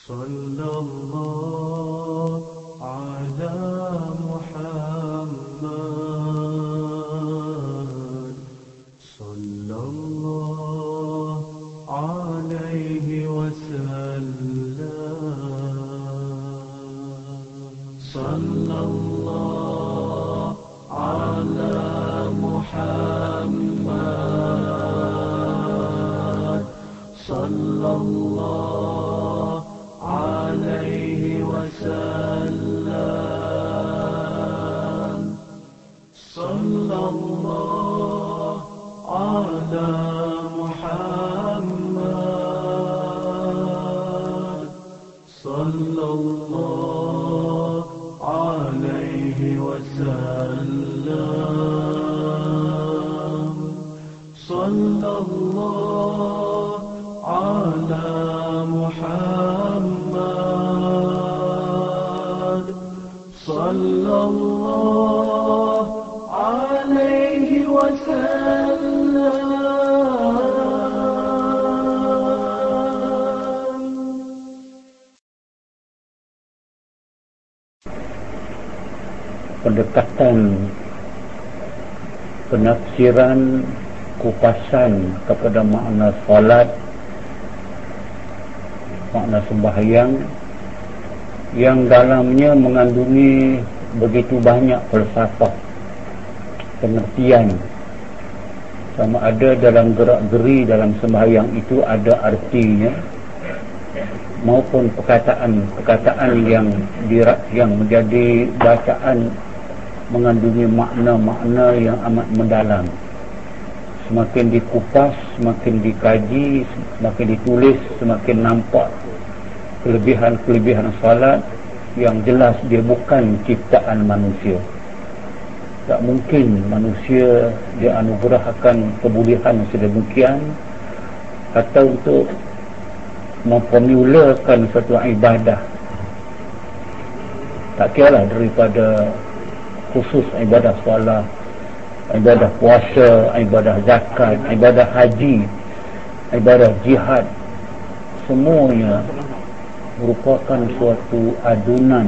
صلى الله penafsiran kupasan kepada makna salat makna sembahyang yang dalamnya mengandungi begitu banyak falsafah pengertian. Sama ada dalam gerak-geri dalam sembahyang itu ada artinya maupun perkataan-perkataan yang dirak yang menjadi bacaan mengandungi makna-makna yang amat mendalam. Semakin dikupas semakin dikaji semakin ditulis semakin nampak kelebihan-kelebihan salat yang jelas dia bukan ciptaan manusia. Tak mungkin manusia dia anugerahkan kebolehan sedemikian atau untuk memformulakan satu ibadah. Tak kira daripada khusus ibadah solat ibadah puasa ibadah zakat ibadah haji ibadah jihad semuanya merupakan suatu adunan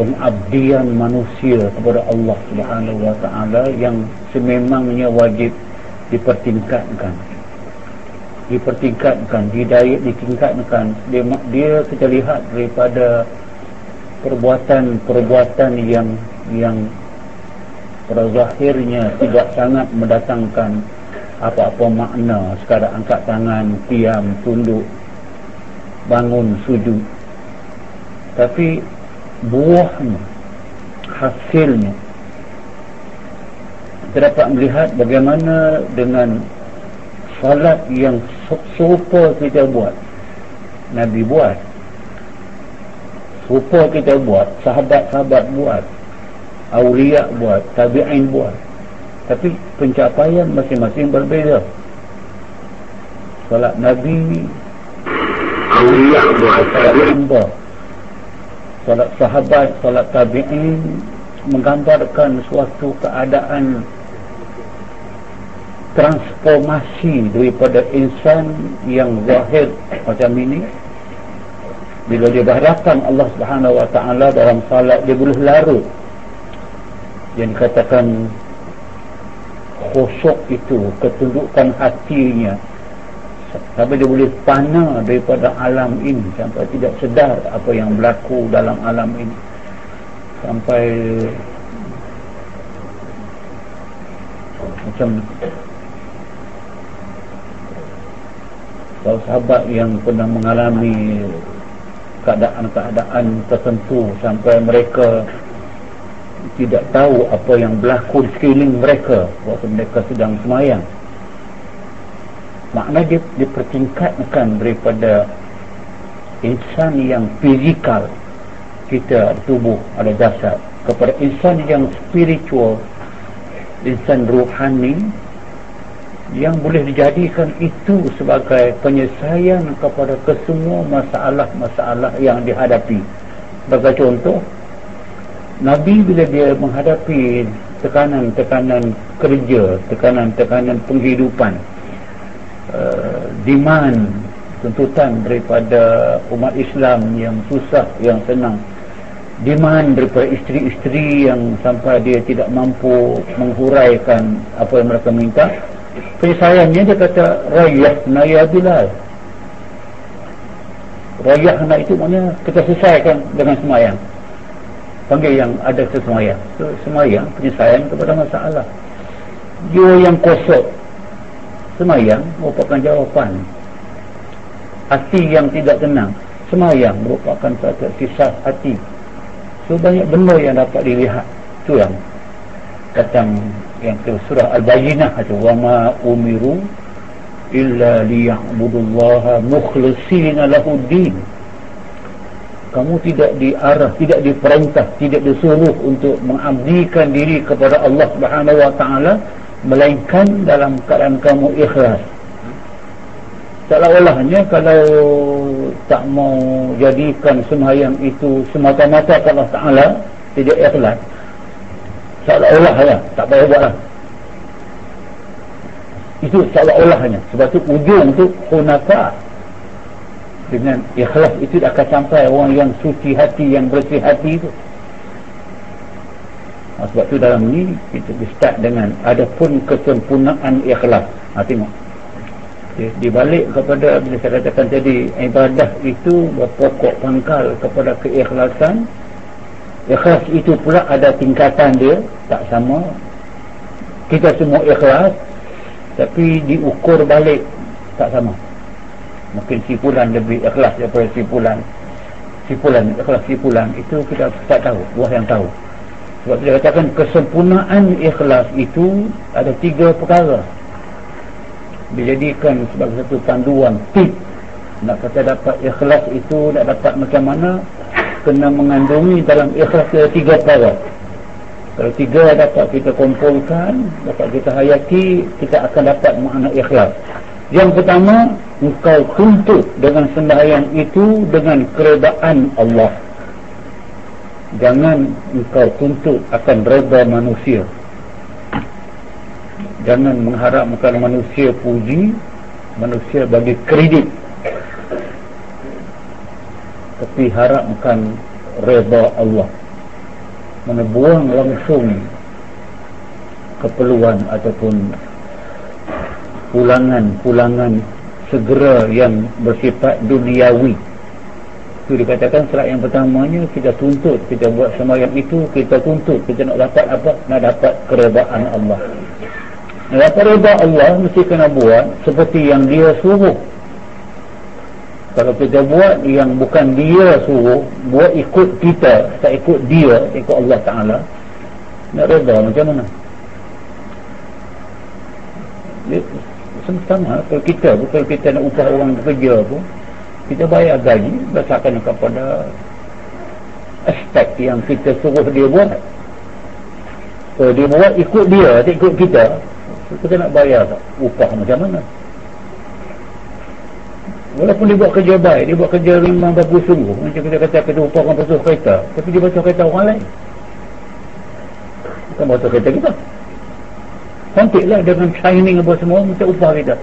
pengabdian manusia kepada Allah Subhanahu wa taala yang sememangnya wajib dipertingkatkan. Dipertingkatkan didaya ditingkatkan. Dia dia kita lihat daripada perbuatan-perbuatan yang yang pada zahirnya tidak sangat mendatangkan apa-apa makna. Sekadar angkat tangan diam tunduk bangun sujud. Tapi buahnya hasilnya kita dapat melihat bagaimana dengan salat yang serupa kita buat Nabi buat serupa kita buat sahabat-sahabat buat awliya buat tabi'in buat. Tapi pencapaian masing-masing berbeza. Salat Nabi awliya buat tabi'in buat. Salat sahabat salat tabi'in menggambarkan suatu keadaan transformasi daripada insan yang zahir macam ini bila dia berhadapan Allah Subhanahu wa taala dalam salat dia boleh larut yang dikatakan khusyuk itu ketundukan hatinya. Sampai dia boleh pana daripada alam ini sampai tidak sedar apa yang berlaku dalam alam ini. Sampai macam kalau sahabat yang pernah mengalami keadaan-keadaan tertentu sampai mereka tidak tahu apa yang berlaku di sekeliling mereka waktu mereka sedang semayang. Makna dia dipertingkatkan daripada insan yang fizikal kita tubuh ada jasad kepada insan yang spiritual insan ruhani yang boleh dijadikan itu sebagai penyelesaian kepada kesemua masalah-masalah yang dihadapi. Sebagai contoh Nabi bila dia menghadapi tekanan-tekanan kerja tekanan-tekanan penghidupan uh, demand tuntutan daripada umat Islam yang susah yang senang demand daripada isteri-isteri yang sampai dia tidak mampu menghuraikan apa yang mereka minta penyelesaiannya dia kata rayah naya bilal rayah na itu maknanya kita selesaikan dengan semayang. Panggil yang ada sesemayang so, semayang penyelesaian kepada masalah. Jiwa yang kosong. Semayang merupakan jawapan. Hati yang tidak tenang. Semayang merupakan satu kisah hati. So banyak benda yang dapat dilihat. Itu yang datang yang ke surah Al-Bayyinah itu wa ma umiru illa liya'budullaha mukhlishina lahu din. Kamu tidak diarah, tidak diperintah, tidak disuruh untuk mengabdikan diri kepada Allah Subhanahu wa taala melainkan dalam keadaan kamu ikhlas seolah-olahnya kalau tak mau jadikan sembahyang itu semata-mata Allah Ta'ala tidak ikhlas seolah-olah ya, tak payah buat lah. Itu seolah-olahnya sebab tu ujung tu hunafa dengan ikhlas itu akan sampai orang yang suci hati yang bersih hati itu sebab tu dalam ni kita start dengan adapun kesempurnaan ikhlas. Ha, tengok. Okay. dibalik kepada bila saya katakan tadi ibadah itu berpokok pangkal kepada keikhlasan ikhlas itu pula ada tingkatan dia tak sama. Kita semua ikhlas tapi diukur balik tak sama. Mungkin sipulan lebih ikhlas daripada sipulan sipulan ikhlas sipulan itu kita tak tahu Allah yang tahu. Sebab dia katakan kesempurnaan ikhlas itu ada tiga perkara. Dijadikan sebagai satu panduan tip. Nak kata dapat ikhlas itu nak dapat macam mana kena mengandungi dalam ikhlas ada tiga perkara. Kalau tiga dapat kita kumpulkan dapat kita hayati kita akan dapat makna ikhlas. Yang pertama engkau tuntut dengan sembahyang itu dengan keredaan Allah. Jangan engkau tuntut akan reda manusia. Jangan mengharapkan manusia puji manusia bagi kredit tapi harapkan reda Allah. Menebuang langsung keperluan ataupun pulangan-pulangan segera yang bersifat duniawi. Itu dikatakan serat yang pertamanya kita tuntut kita buat semayang itu kita tuntut kita nak dapat apa? Nak dapat keredaan Allah. Dapat reda Allah mesti kena buat seperti yang dia suruh kalau kita buat yang bukan dia suruh buat ikut kita tak ikut dia ikut Allah Ta'ala nak reda macam mana? Sama kalau kita kalau kita nak upah orang bekerja pun kita bayar gaji berdasarkan kepada aspek yang kita suruh dia buat. Kalau dia buat ikut dia tak ikut kita kita nak bayar tak? upah macam mana walaupun dia buat kerja baik dia buat kerja memang bagus sungguh macam kita kata kita upah orang basuh kereta. Tapi dia basuh kereta orang lain. Bukan basuh kereta kita. Cantiklah dengan shining apa semua minta upah kita.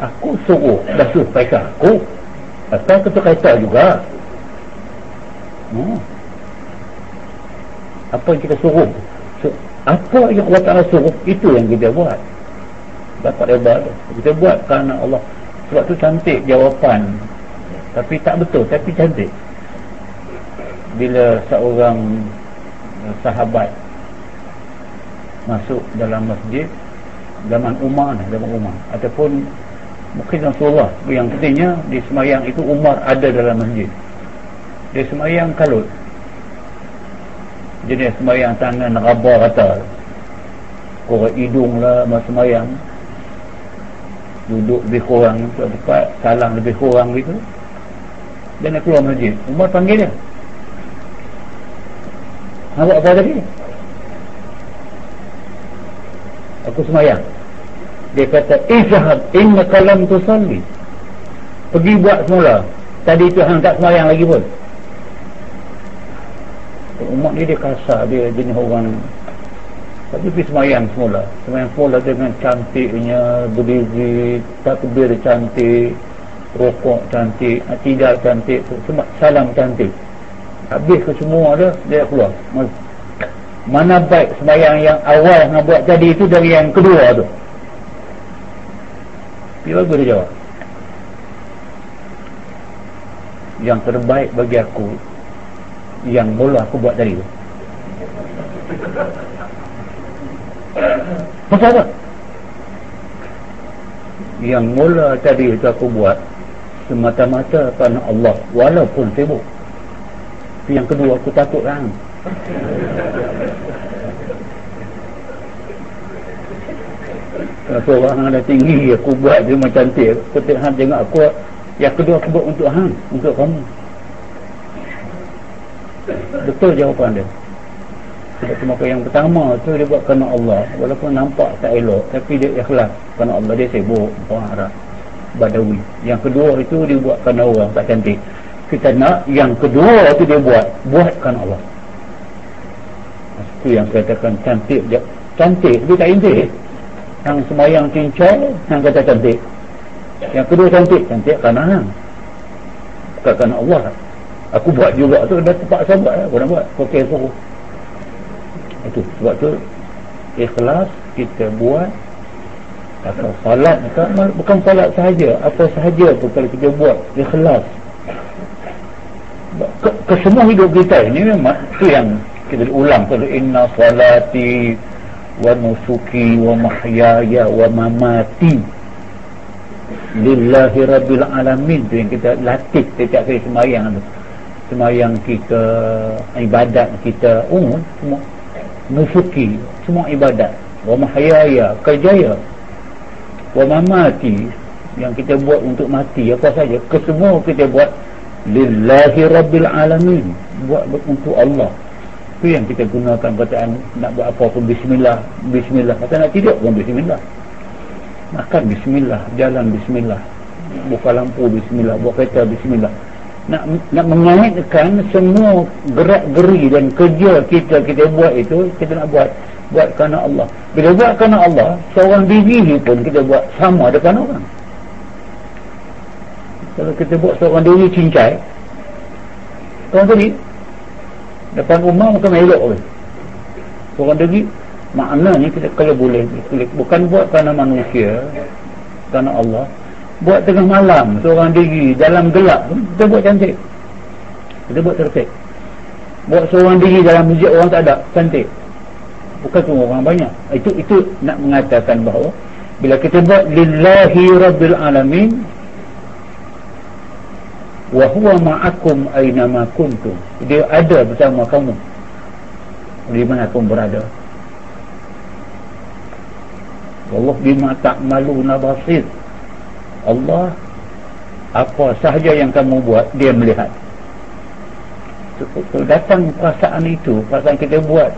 Aku suruh basuh kereta aku. Atau ketua kereta juga. Hmm. apa yang kita suruh? So, apa yang Allah Ta'ala suruh itu yang kita buat. Dapat reba kita buat kerana Allah sebab tu cantik jawapan. Tapi tak betul tapi cantik. Bila seorang eh, sahabat masuk dalam masjid zaman Umar ni zaman Umar. Ataupun mungkin Rasulullah. Yang pentingnya di semayang itu Umar ada dalam masjid. Dia semayang kalut. Jenis semayang tangan raba rata korek hidung lah semayang duduk lebih kurang tempat salam lebih kurang gitu. Dia nak keluar masjid. Umar panggil dia. Awak apa tadi? Aku semayang. Dia kata izhab inna kalam tu salli pergi buat semula. Tadi tu hang tak semayang lagi pun. Umar ni dia kasar. Dia jenis orang tapi pergi semayang semula. Semayang semula dengan cantiknya berdiri takbir cantik rokok cantik tidak cantik sebab salam cantik. Habis ke semua ada dia keluar. Mana baik semayang yang awal nak buat tadi itu dari yang kedua tu. Dia bagus dia jawab. Yang terbaik bagi aku yang mula aku buat tadi tu pasal apa? Yang mula tadi itu aku buat semata-mata kerana Allah walaupun sibuk. Yang kedua aku takut kan? Kenapa orang ada tinggi aku buat dia macam cantik. Aku tengok tengok aku yang kedua aku buat untuk hang untuk kamu. Betul jawapan dia sebab cuma yang pertama tu dia buat kerana Allah. Walaupun nampak tak elok tapi dia ikhlas. Kerana Allah dia sibuk orang Arab Badawi. Yang kedua itu dia buat kerana orang tak cantik. Kita nak yang kedua tu dia buat buat kerana Allah. Itu yang katakan cantik cantik tapi tak intik yang semayang cincang yang kata cantik. Yang kedua cantik cantik kerana hang. Bukan kerana Allah. Aku buat juga tu dah terpaksa buat aku nak buat. Ok suruh itu sebab tu ikhlas kita buat atau salat bukan salat sahaja apa sahaja tu kalau kita buat ikhlas. Ke, ke semua hidup kita ini memang tu yang kita ulang kalau inna salati wa nusuki wa mahyaya wa mamati. Lillahi rabbil alamin tu yang kita latih setiap kali semayang tu. Semayang kita ibadat kita umum semua nusuki semua ibadat. Wa mahyaya kerjaya. Wa mamati yang kita buat untuk mati apa saja. Kesemua kita buat lillahi rabbil alamin. Buat untuk Allah. Itu yang kita gunakan perkataan nak buat apa pun bismillah bismillah. Kata nak tidur pun bismillah. Makan bismillah jalan bismillah. Buka lampu bismillah buat kereta bismillah nak nak mengaitkan semua gerak geri dan kerja kita kita buat itu kita nak buat buat kerana Allah. Bila buat kerana Allah seorang diri pun kita buat sama depan orang. Kalau kita buat seorang diri cincai orang tadi depan rumah bukan elok pun orang degi maknanya kita kalau boleh. Bukan buat kerana manusia kerana Allah buat tengah malam seorang diri dalam gelap kita buat cantik. Kita buat tertib. Buat seorang diri dalam masjid orang tak ada cantik. Bukan cuma orang banyak. Itu itu nak mengatakan bahawa bila kita buat lillahi rabbil alamin wa huwa ma'akum aina ma kuntum. Dia ada bersama kamu. Di mana pun berada. Allah bima ta'maluna basir Allah apa sahaja yang kamu buat dia melihat. Kalau datang perasaan itu perasaan kita buat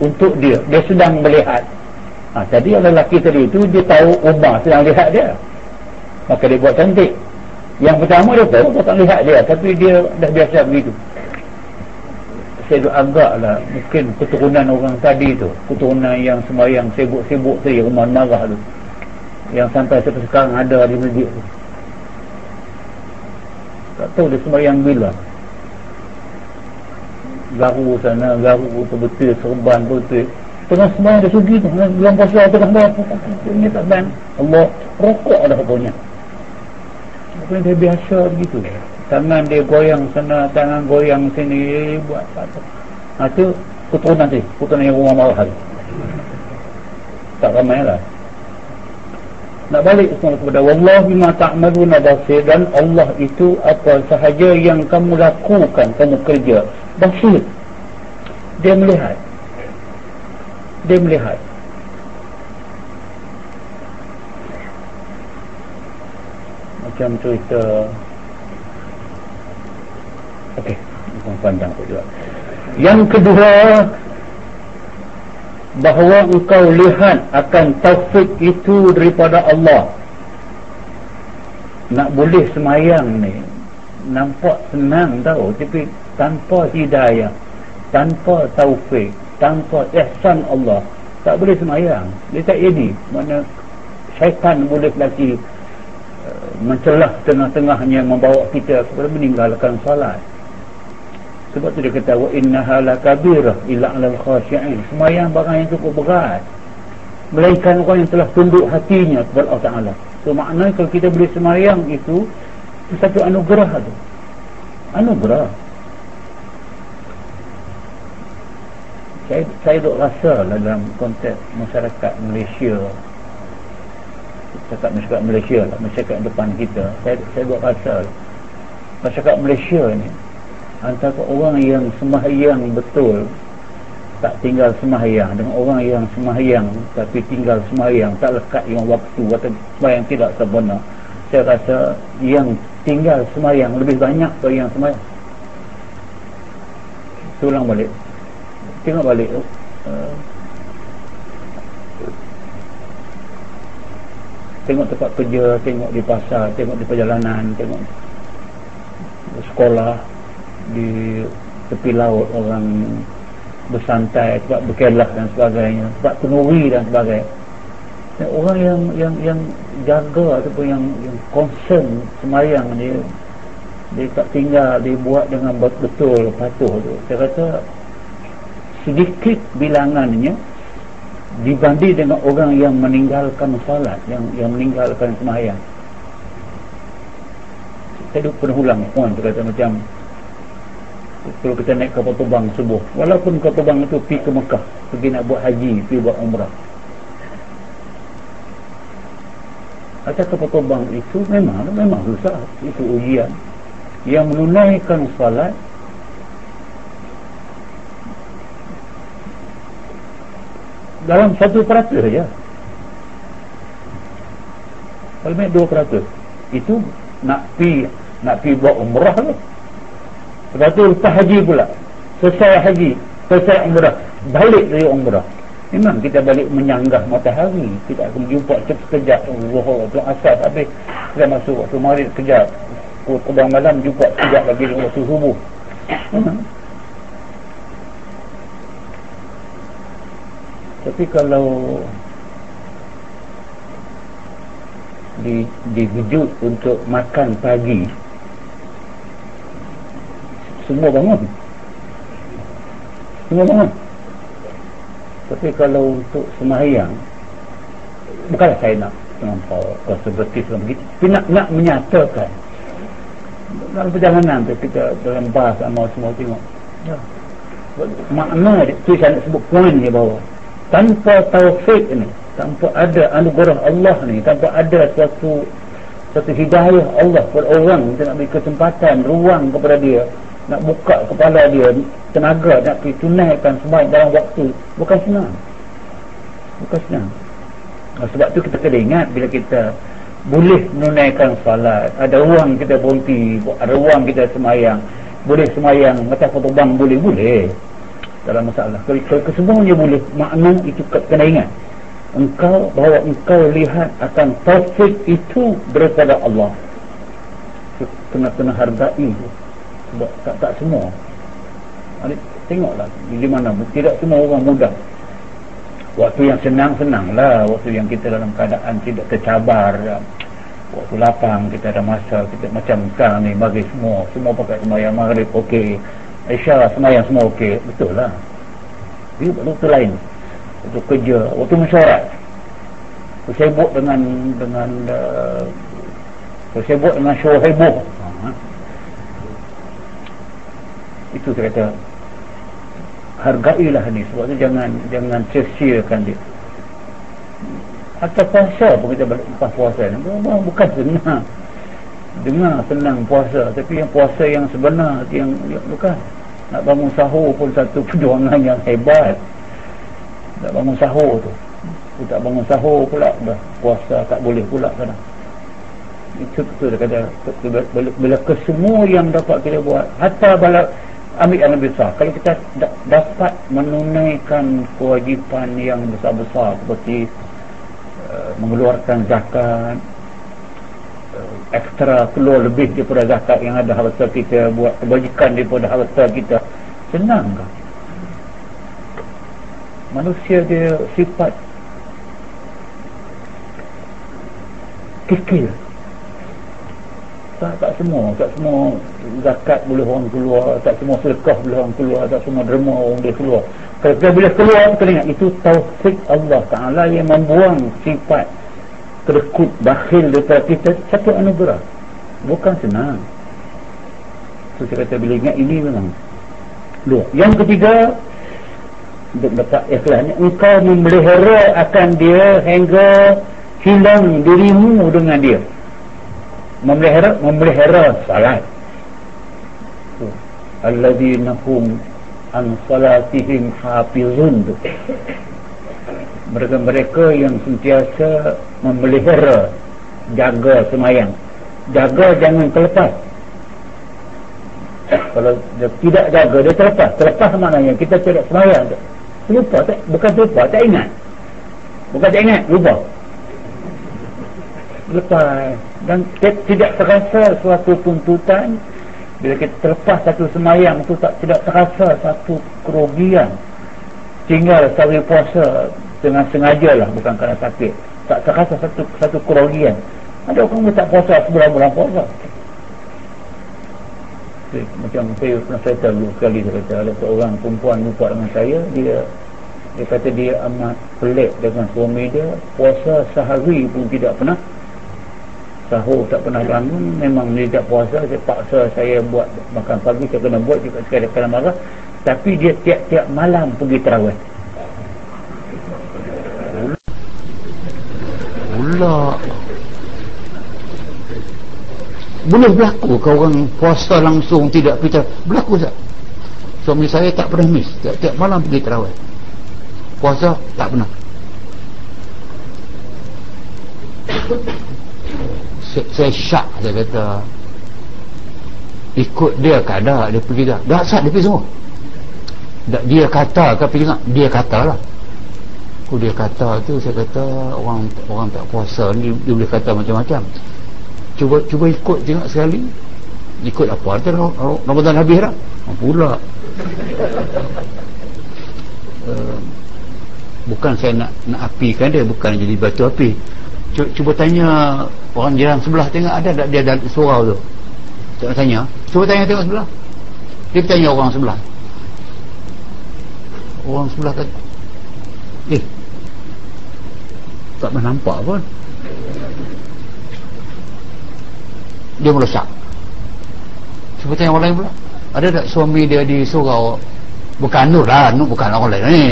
untuk dia. Dia sedang melihat. Ha, tadi lelaki tadi itu dia tahu Umar sedang lihat dia. Maka dia buat cantik. Yang pertama dia tahu tak lihat dia tapi dia dah biasa begitu. Saya agaklah mungkin keturunan orang tadi tu keturunan yang sembahyang sibuk-sibuk tadi rumah marah tu yang sampai sekarang ada di masjid tu. Tak tahu dia sembahyang bila. Garu sana garu tu betul serban betul tengah sembahyang dia sugi tu bulan puasa tengah sembahyang. Tak ban Allah rokok dah pokoknya Mungkin dia biasa begitu? Tangan dia goyang sana Tangan goyang sini Buat apa Ha tu Keturunan tu Keturunan yang rumah marah tu Tak ramai lah Nak balik semua kepada Allah bima ta'maduna basir Dan Allah itu Apa sahaja yang kamu lakukan Kamu kerja Basir. Dia melihat. Dia melihat. Macam cerita. Bukan panjang juga. Yang kedua bahawa engkau lihat akan taufik itu daripada Allah. Nak boleh semayang ni nampak senang tau tapi tanpa hidayah tanpa taufik tanpa ihsan Allah tak boleh semayang. Dia tak jadi. Mana syaitan boleh lagi uh, mencelah tengah-tengahnya membawa kita kepada meninggalkan salat sebab tu dia kata wa innaha lakabirah illa 'alal khashi'in. Semayang barang yang cukup berat. Melainkan orang yang telah tunduk hatinya kepada Allah Taala. So maknanya kalau kita boleh semayang itu itu satu anugerah tu. Anugerah. Saya saya duk rasa lah dalam konteks masyarakat Malaysia. Masyarakat masyarakat Malaysia lah masyarakat depan kita. Saya saya duk rasa lah. masyarakat Malaysia ni antara orang yang semahyang betul tak tinggal semahyang dengan orang yang semahyang tapi tinggal semahyang tak lekat dengan waktu atau semahyang tidak sebenar. Saya rasa yang tinggal semahyang lebih banyak dari yang semahyang tulang balik. Tengok balik. Uh, tengok tempat kerja tengok di pasar tengok di perjalanan tengok sekolah di tepi laut orang bersantai sebab berkelah dan sebagainya sebab penuri dan sebagainya. Orang yang yang yang jaga ataupun yang yang concern semayang dia dia tak tinggal dia buat dengan betul patuh tu. Saya kata sedikit bilangannya dibanding dengan orang yang meninggalkan salat yang yang meninggalkan sembahyang saya pernah ulang puan tu kata macam kalau kita naik kapal terbang subuh. Walaupun kapal terbang itu pergi ke Mekah pergi nak buat haji pergi buat umrah. Atas kapal terbang itu memang memang susah. Itu ujian. Yang menunaikan salat dalam satu peratus saja kalau dua peratus. Itu nak pi nak pi buat umrah tu lepas tu lepas haji pula. Selesai haji selesai umrah. Balik dari umrah. Memang kita balik menyanggah matahari. Kita akan jumpa sekejap. Zuhur tu asal habis. Kita masuk waktu maghrib sekejap. Kudang malam jumpa sekejap lagi waktu subuh. Tapi kalau di digejut untuk makan pagi semua bangun. Semua bangun. Tapi kalau untuk semayang bukanlah saya nak terlampau konservatif dalam begitu. Tapi nak, nak menyatakan dalam perjalanan tu kita dalam bas sama semua tengok. Ya. makna tu saya nak sebut poin dia bawa tanpa taufik ni tanpa ada anugerah Allah ni tanpa ada suatu satu hidayah Allah kepada orang kita nak beri kesempatan ruang kepada dia nak buka kepala dia tenaga nak pergi tunaikan sebaik dalam waktu bukan senang. Bukan senang. Sebab tu kita kena ingat bila kita boleh menunaikan salat ada ruang kita berhenti ada ruang kita semayang boleh semayang macam bang boleh boleh. Dalam masalah. Kalau, kesemuanya boleh makna itu kena ingat. Engkau bahawa engkau lihat akan taufik itu daripada Allah. Kena-kena hargai sebab tak, tak semua. Adik, tengoklah di mana tidak semua orang mudah. Waktu yang senang-senang lah waktu yang kita dalam keadaan tidak tercabar ya. waktu lapang kita ada masa kita macam sekarang ni bagi semua semua pakai semayang maghrib okey. Aisyah semayang semua okey. Betul lah dia buat waktu lain. Waktu kerja waktu mesyuarat. Sibuk dengan dengan uh, sibuk dengan show heboh. Ha. Itu saya kata hargailah ni sebab tu jangan jangan sia-siakan dia atau puasa pun kita lepas puasa bukan senang dengar senang puasa tapi yang puasa yang sebenar yang, yang bukan nak bangun sahur pun satu perjuangan yang hebat nak bangun sahur tu aku tak bangun sahur pula dah puasa tak boleh pula kadang itu tu dia kata bila, bila kesemua yang dapat kita buat hatta bala ambil yang lebih besar. Kalau kita dapat menunaikan kewajipan yang besar-besar seperti uh, mengeluarkan zakat ekstra keluar lebih daripada zakat yang ada harta kita buat kebajikan daripada harta kita senang ke? Manusia dia sifat kikil tak, tak semua tak semua zakat boleh orang keluar tak semua sedekah boleh orang keluar tak semua derma orang boleh keluar. Kalau kita boleh keluar kita ingat itu taufik Allah Ta'ala yang membuang sifat terkut bakhil daripada kita satu anugerah. Bukan senang. So saya kata bila ingat ini memang luar. Yang ketiga untuk dapat ikhlas ni engkau memelihara akan dia hingga hilang dirimu dengan dia memelihara memelihara salat alladzina hum an salatihim hafizun. Mereka-mereka yang sentiasa memelihara jaga semayang. Jaga jangan terlepas. Kalau dia tidak jaga dia terlepas. Terlepas maknanya kita tidak semayang lupa tak? Bukan lupa tak ingat. Bukan tak ingat lupa. Lepas dan tidak terasa suatu tuntutan. Bila kita terlepas satu semayang tu tak tidak terasa satu kerugian. Tinggal sehari puasa dengan sengaja lah bukan kerana sakit. Tak terasa satu satu kerugian. Ada orang yang tak puasa sebulan-bulan puasa. Macam saya pernah cerita dulu sekali saya kata ada seorang perempuan lupa dengan saya dia dia kata dia amat pelik dengan suami dia. Puasa sehari pun tidak pernah sahur tak pernah bangun memang dia tak puasa saya paksa saya buat makan pagi saya kena buat juga sekali kena marah. Tapi dia tiap-tiap malam pergi terawih. Pula. Boleh berlaku ke orang puasa langsung tidak kita berlaku tak? Suami saya tak pernah miss. Tiap-tiap malam pergi terawih. Puasa tak pernah saya syak saya kata ikut dia kada dia pergi dah. Dah syak dia pergi semua. Tak, dia kata ke pergi tak dia kata lah. Aku dia kata tu saya kata orang orang tak puasa ni dia boleh kata macam-macam. Cuba cuba ikut tengok sekali. Ikut apa? Ada Ramadan habis lah pula? Uh, bukan saya nak nak apikan dia bukan jadi batu api cuba, tanya orang jiran sebelah tengok ada tak dia dalam surau tu? Tak tanya. Cuba tanya tengok sebelah. Dia tanya orang sebelah. Orang sebelah kata eh tak nampak pun. Dia merosak cuba tanya orang lain pula ada tak suami dia di surau? Bukan Nur lah Nur bukan orang lain ni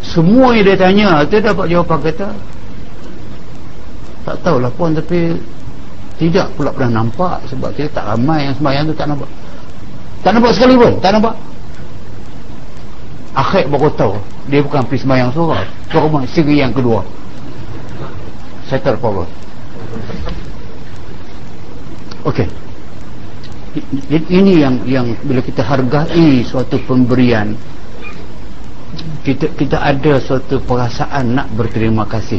semua yang dia tanya dia dapat jawapan kata? Tak tahulah pun tapi tidak pula pernah nampak sebab kita tak ramai yang sembahyang tu tak nampak. Tak nampak sekali pun tak nampak. Akhir baru tahu dia bukan pergi sembahyang surah surah segi yang kedua. Settle problem. Ok ini yang yang bila kita hargai suatu pemberian kita kita ada suatu perasaan nak berterima kasih.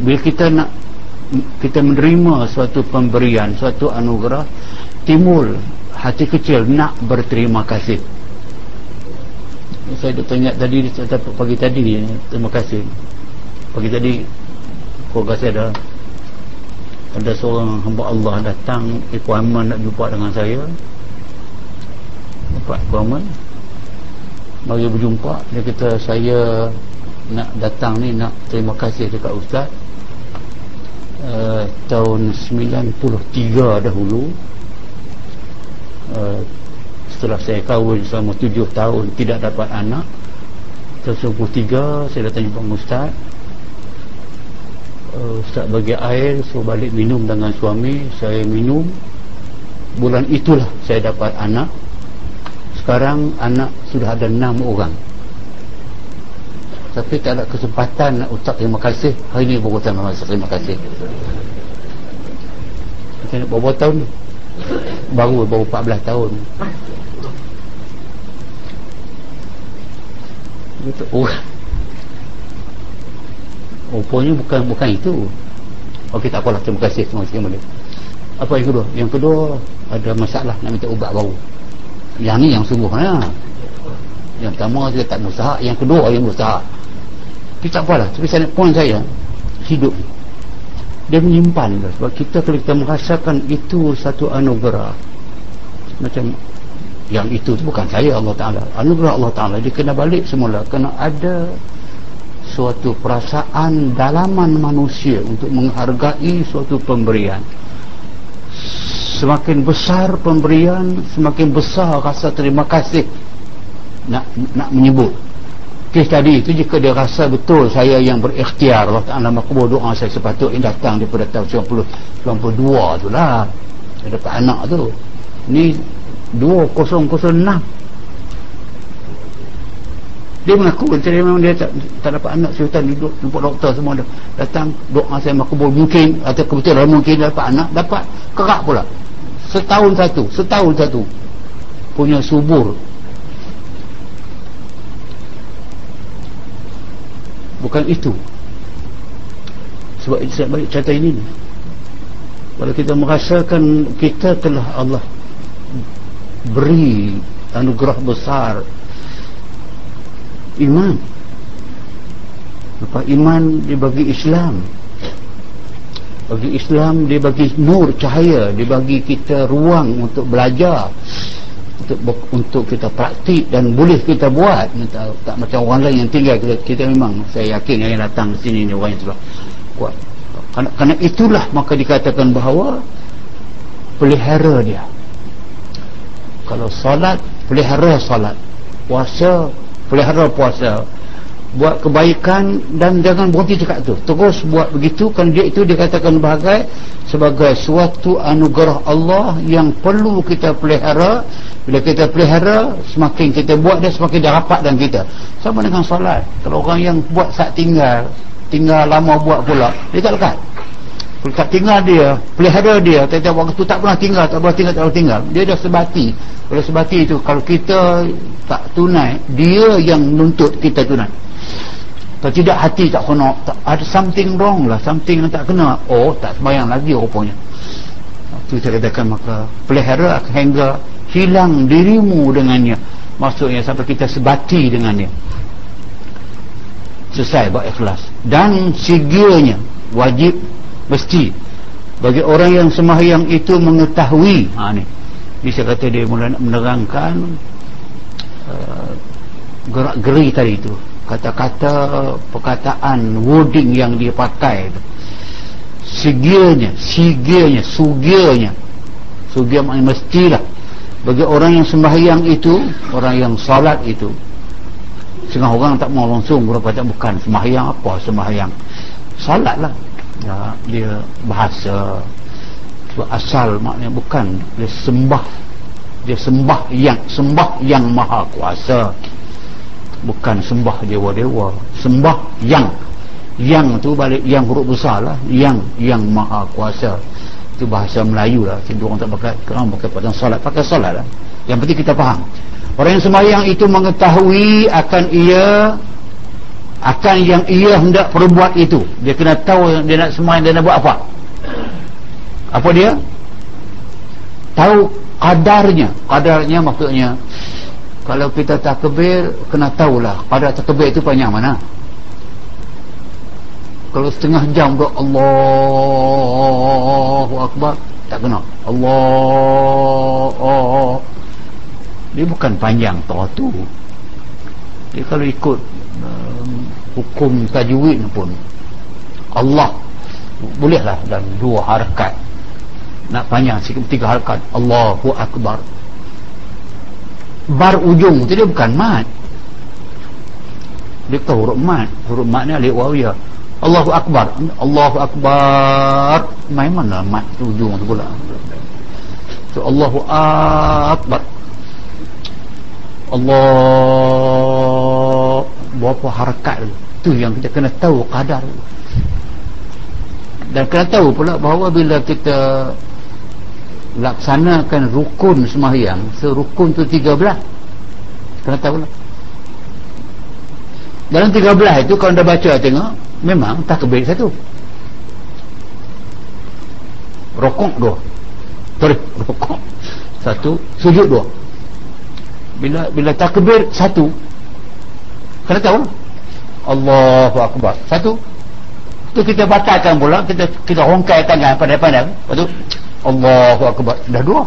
Bila kita nak kita menerima suatu pemberian suatu anugerah timbul hati kecil nak berterima kasih. Saya dah tanya tadi pagi tadi ni terima kasih. Pagi tadi keluarga saya ada ada seorang hamba Allah datang ikuaman nak jumpa dengan saya. Bapak ikuaman mari berjumpa. Dia kata saya nak datang ni nak terima kasih dekat ustaz. Uh, tahun 93 dahulu uh, setelah saya kahwin selama 7 tahun tidak dapat anak. Tahun 93 saya datang jumpa ustaz. Uh, ustaz bagi air suruh balik minum dengan suami. Saya minum. Bulan itulah saya dapat anak sekarang anak sudah ada enam orang. Tapi tak ada kesempatan nak ucap terima kasih. Hari ini baru terima kasih terima kasih. Macam mana? Berapa tahun baru baru 14 tahun. Oh rupanya bukan bukan itu. Ok tak apalah. Terima kasih terima kasih apa yang kedua? Yang kedua ada masalah nak minta ubat baru yang ni yang sungguhnya yang pertama dia tak mustahak yang kedua yang mustahak tapi tak apalah tapi saya poin saya hidup. Dia menyimpan tu. sebab kita kalau kita merasakan itu satu anugerah macam yang itu tu bukan saya Allah Ta'ala. Anugerah Allah Ta'ala dia kena balik semula kena ada suatu perasaan dalaman manusia untuk menghargai suatu pemberian semakin besar pemberian semakin besar rasa terima kasih. Nak nak menyebut. Kes tadi itu jika dia rasa betul saya yang berikhtiar Allah Ta'ala makbul doa saya sepatutnya datang daripada tahun 90, 92 tu lah. Saya dapat anak tu. Ni 2006 dia mengaku dia memang dia tak, tak dapat anak sultan duduk jumpa doktor semua dah. Datang doa saya makbul mungkin atau kebetulan mungkin dapat anak dapat. Kerak pula setahun satu setahun satu. Punya subur. Bukan itu. Sebab saya balik cerita ini kalau kita merasakan kita telah Allah beri anugerah besar iman. Apa iman dibagi Islam bagi Islam dia bagi nur cahaya. Dia bagi kita ruang untuk belajar. Untuk untuk kita praktik dan boleh kita buat. Tak, tak macam orang lain yang tinggal. Kita, kita memang saya yakin yang datang sini ni orang yang telah kuat. Kerana, kerana itulah maka dikatakan bahawa pelihara dia. Kalau salat pelihara salat puasa pelihara puasa buat kebaikan dan jangan berhenti cakap tu. Terus buat begitu kan dia itu dikatakan bahagai sebagai suatu anugerah Allah yang perlu kita pelihara. Bila kita pelihara semakin kita buat dia semakin dia rapat dalam kita. Sama dengan solat. Kalau orang yang buat saat tinggal tinggal lama buat pula dia tak lekat. Kalau tak tinggal dia pelihara dia tiap-tiap waktu tak pernah tinggal tak pernah tinggal tak pernah tinggal. Dia dah sebati. Kalau sebati itu kalau kita tak tunai dia yang menuntut kita tunai kalau tidak hati tak kena tak, ada something wrong lah. Something yang tak kena. Oh tak sembahyang lagi rupanya. Itu saya katakan maka pelihara hingga hilang dirimu dengannya. Maksudnya sampai kita sebati dengannya. Selesai buat ikhlas. Dan sigilnya wajib mesti. Bagi orang yang sembahyang itu mengetahui. Ha ni. Bisa kata dia mula nak menerangkan uh, gerak-geri tadi itu kata-kata perkataan wording yang dia pakai itu sigilnya sigilnya sugilnya. Sugil maknanya mestilah. Bagi orang yang sembahyang itu orang yang salat itu setengah orang tak mau langsung berapa tak bukan sembahyang apa sembahyang? Salat lah ya, dia bahasa asal maknanya bukan dia sembah dia sembah yang sembah yang maha kuasa bukan sembah dewa-dewa. Sembah yang. Yang tu balik yang huruf besar lah. Yang yang maha kuasa. Itu bahasa Melayu lah. Jadi orang tak pakai orang pakai pada salat pakai salat lah. Yang penting kita faham. Orang yang sembahyang itu mengetahui akan ia akan yang ia hendak perbuat itu. Dia kena tahu dia nak sembahyang dia nak buat apa. Apa dia? Tahu kadarnya. Kadarnya maksudnya kalau kita takbir kena tahulah. Pada takbir itu panjang mana? Kalau setengah jam tu Allahu Akbar tak kena. Allah dia bukan panjang tau tu dia kalau ikut um, hukum tajwid pun Allah bolehlah dalam dua harakat. Nak panjang sikit tiga harakat. Allahu Akbar bar ujung tu dia bukan mat. Dia tahu huruf mat. Huruf mat ni alif wawiyah. Allahu Akbar. Allahu Akbar. Main mana mat tu ujung tu pula? So Allahu Akbar. Allah. Berapa harakat tu? Yang kita kena tahu kadar dan kena tahu pula bahawa bila kita laksanakan rukun sembahyang serukun tu 13 kena tahu lah. Dalam 13 itu kalau anda baca tengok memang takbir satu. Rokok dua. Sorry rokok satu sujud dua. Bila bila takbir satu. Kena tahu Allahu Akbar. Satu. Tu kita batalkan pula kita kita rongkai tangan pandai-pandai. Lepas tu Allahu Akbar. Dah dua.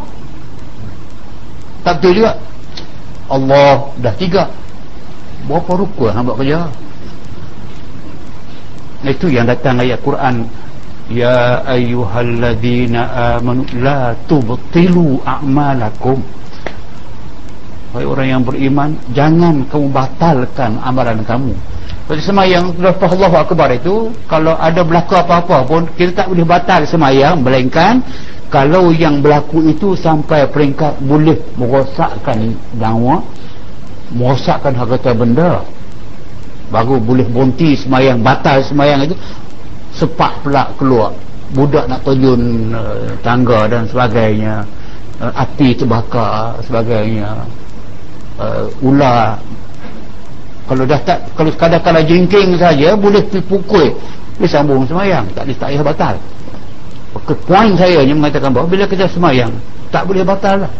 Tak betul juga. Allah dah tiga. Berapa rukun hamba kerja? Itu yang datang ayat Quran. Ya ayyuhalladzina amanu la tubtilu a'malakum. Wahai orang yang beriman Jangan kamu batalkan amalan kamu. Seperti semayang Lepas Allah Akbar itu Kalau ada berlaku apa-apa pun Kita tak boleh batal semayang. Melainkan Kalau yang berlaku itu Sampai peringkat boleh Merosakkan nyawa Merosakkan harta benda Baru boleh bonti semayang Batal semayang itu Sepak pula keluar. Budak nak terjun uh, tangga dan sebagainya uh, Api terbakar sebagainya uh, ular. Kalau dah tak kalau kalau jengking saja boleh pukul dia sambung semayang tak boleh tak batal poin saya yang mengatakan bahawa bila kita semayang tak boleh batal lah.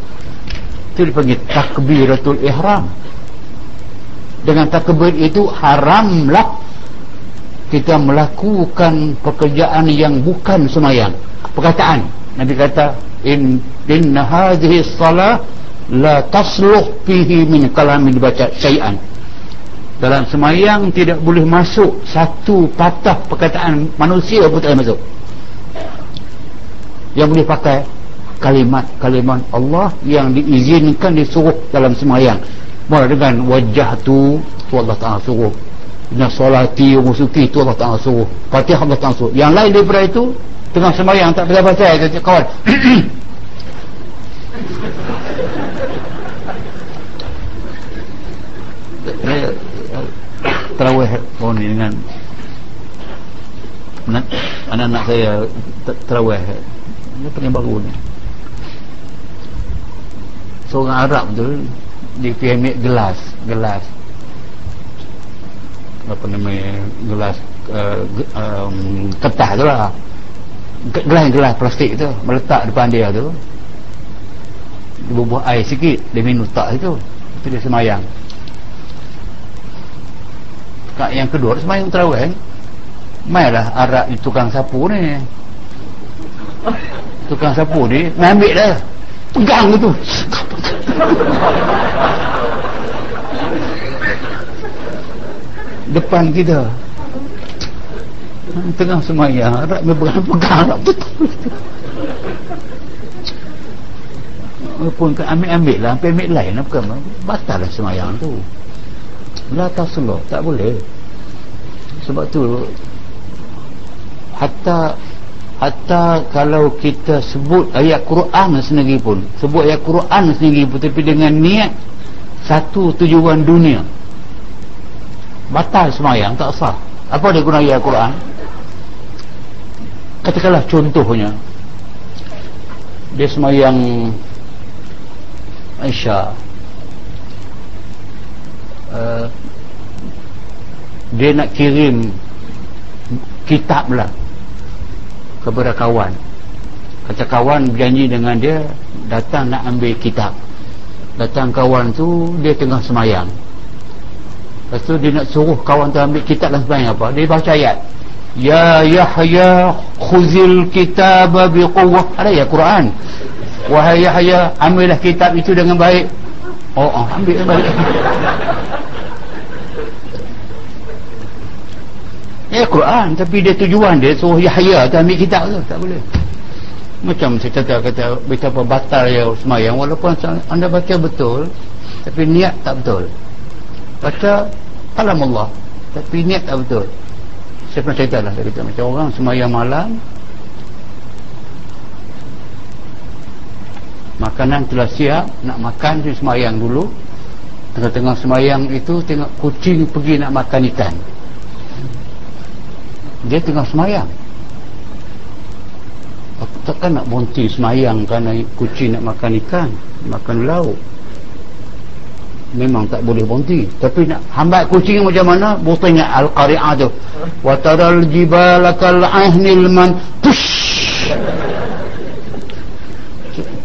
Itu dipanggil takbiratul ihram. Dengan takbir itu haramlah kita melakukan pekerjaan yang bukan semayang. Perkataan. Nabi kata in inna hadhihi salah la tasluh fihi min kalamin dibaca syai'an. Dalam semayang tidak boleh masuk satu patah perkataan manusia pun tak masuk yang boleh pakai kalimat-kalimat Allah yang diizinkan disuruh dalam semayang. Mula dengan wajah tu tu Allah Ta'ala suruh. Dengan solati musuki tu Allah Ta'ala suruh. Fatihah Allah Ta'ala suruh. Yang lain daripada itu tengah semayang tak pasal-pasal kawan. Saya terawih tahun ni dengan anak-anak saya terawih ini paling baru ni. Seorang Arab tu dia ambil gelas gelas. Apa nama gelas uh, um, ketah tu lah. Gelas-gelas plastik tu meletak depan dia tu. Dia bubuh air sikit dia minum tak itu itu dia semayang. Yang kedua semayang terawih. Mainlah arak di tukang sapu ni Tukang sapu ni. Ambil dah. Pegang tu. Depan kita. Tengah semayang Arak ni pegang-pegang Walaupun ambil-ambil lah. Ambil-ambil lain lah Bukan batal lah semayang tu. La taslu tak boleh. Sebab tu hatta hatta kalau kita sebut ayat Quran sendiri pun sebut ayat Quran sendiri pun tapi dengan niat satu tujuan dunia. Batal semayang tak sah. Apa dia guna ayat Quran? Katakanlah contohnya. Dia semayang Aisyah. Uh, dia nak kirim kitab lah kepada kawan. Kata kawan berjanji dengan dia datang nak ambil kitab. Datang kawan tu dia tengah semayang. Lepas tu dia nak suruh kawan tu ambil kitab dan semayang apa? Dia baca ayat. Ya Yahya khuzil kitab biquwah ada ya Quran? Wahai Yahya ambillah kitab itu dengan baik. Oh, oh ambil baik Ya Quran tapi dia tujuan dia suruh Yahya tu ambil kitab tu tak boleh. Macam saya kata kata betapa batal ya semayang walaupun anda baca betul tapi niat tak betul. Baca kalam Allah tapi niat tak betul. Saya pernah cerita lah kata macam orang semayang malam makanan telah siap nak makan di semayang dulu tengah-tengah semayang itu tengok kucing pergi nak makan ikan dia tengah semayang. Takkan nak berhenti semayang kerana kucing nak makan ikan makan lauk. Memang tak boleh berhenti. Tapi nak hambat kucing macam mana? Buta ingat Al-Qari'ah tu. Wa taral jibala kal ahnil man. Push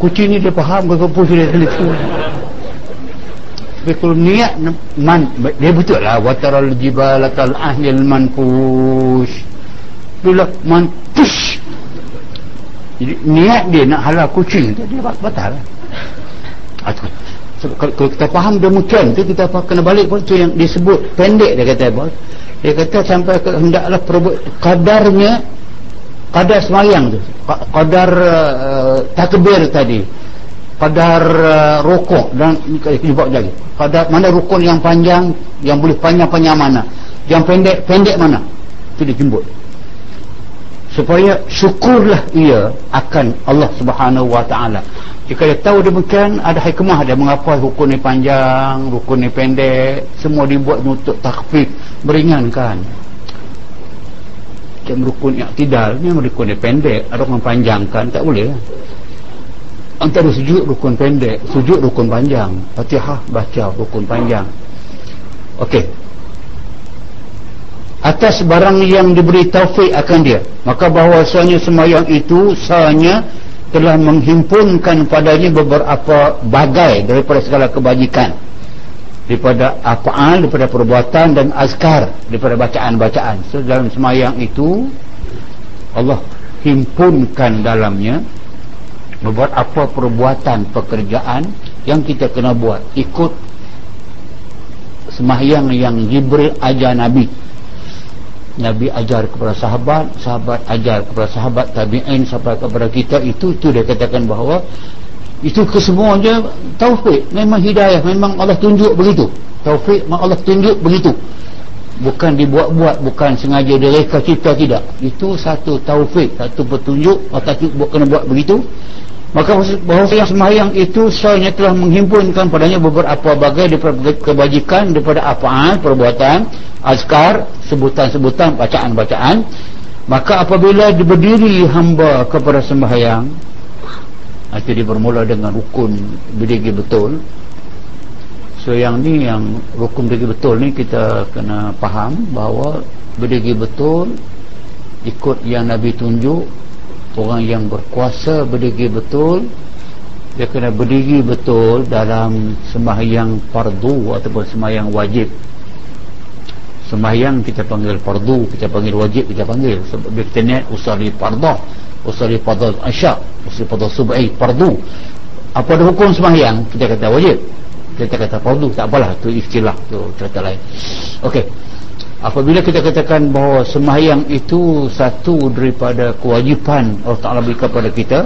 kucing ni dia faham ke push dia telefon kalau niat man dia betul lah. Wataral jibal atal ahlil manfush. Bila man push jadi niat dia nak halal kucing tu dia batal. Atau, so, kalau, kita faham demikian tu kita kena balik pun tu yang disebut pendek dia kata bos dia kata sampai ke hendaklah perbuat kadarnya kadar semayang tu. Kadar uh, takbir tadi kadar uh, rokok dan jubak lagi. Kadar mana rukun yang panjang yang boleh panjang-panjang mana? Yang pendek-pendek mana? Itu dijemput supaya syukurlah ia akan Allah subhanahu wa ta'ala. Jika dia tahu demikian ada hikmah dia mengapa rukun ni panjang rukun ni pendek semua dibuat untuk takfif meringankan. Macam rukun yang tidak ni rukun ni pendek ada orang panjangkan tak boleh antara sujud rukun pendek sujud rukun panjang. Fatihah baca rukun panjang. Okey. Atas barang yang diberi taufik akan dia. Maka bahawasanya semayang itu sahanya telah menghimpunkan padanya beberapa bagai daripada segala kebajikan. Daripada apaan daripada perbuatan dan azkar daripada bacaan-bacaan. So dalam semayang itu Allah himpunkan dalamnya beberapa perbuatan pekerjaan yang kita kena buat. Ikut semahyang yang Jibril ajar Nabi. Nabi ajar kepada sahabat sahabat ajar kepada sahabat tabi'in sampai kepada kita. Itu itu dia katakan bahawa itu kesemuanya taufik. Memang hidayah memang Allah tunjuk begitu. Taufik memang Allah tunjuk begitu. Bukan dibuat-buat bukan sengaja direka cipta tidak. Itu satu taufik satu petunjuk Allah buat kena buat begitu maka bahawa yang semayang itu sebenarnya telah menghimpunkan padanya beberapa bagai daripada kebajikan daripada apaan perbuatan azkar sebutan-sebutan bacaan-bacaan. Maka apabila berdiri hamba kepada sembahyang itu dia bermula dengan rukun berdiri betul. So yang ni yang rukun berdiri betul ni kita kena faham bahawa berdiri betul ikut yang Nabi tunjuk orang yang berkuasa berdiri betul dia kena berdiri betul dalam sembahyang fardu ataupun sembahyang wajib. Sembahyang kita panggil fardu kita panggil wajib kita panggil. Sebab kita niat usali fardah usali fardah asyak usali fardah sub'i fardu. Apa ada hukum sembahyang kita kata wajib. Kita kata fardu tak apalah tu istilah tu cerita lain. Okey apabila kita katakan bahawa sembahyang itu satu daripada kewajipan Allah Ta'ala berikan kepada kita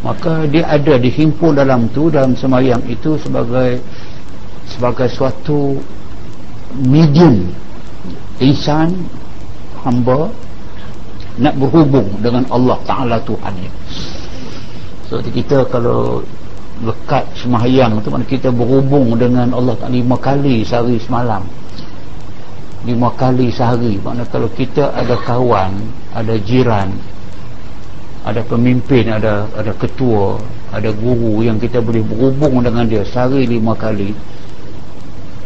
maka dia ada dihimpun dalam tu dalam sembahyang itu sebagai sebagai suatu medium insan hamba nak berhubung dengan Allah Ta'ala Tuhan so kita kalau lekat sembahyang tu mana kita berhubung dengan Allah Ta'ala lima kali sehari semalam lima kali sehari. Maknanya kalau kita ada kawan ada jiran ada pemimpin ada ada ketua ada guru yang kita boleh berhubung dengan dia sehari lima kali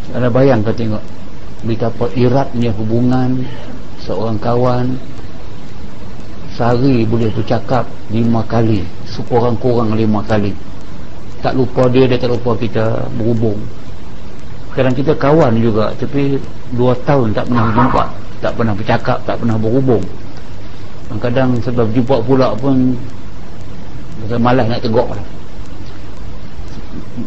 anda bayangkan tengok betapa iratnya hubungan seorang kawan. Sehari boleh bercakap lima kali sekurang-kurang lima kali. Tak lupa dia dia tak lupa kita berhubung. Kadang kita kawan juga tapi dua tahun tak pernah jumpa tak pernah bercakap tak pernah berhubung. Kadang sebab jumpa pula pun malas nak tegak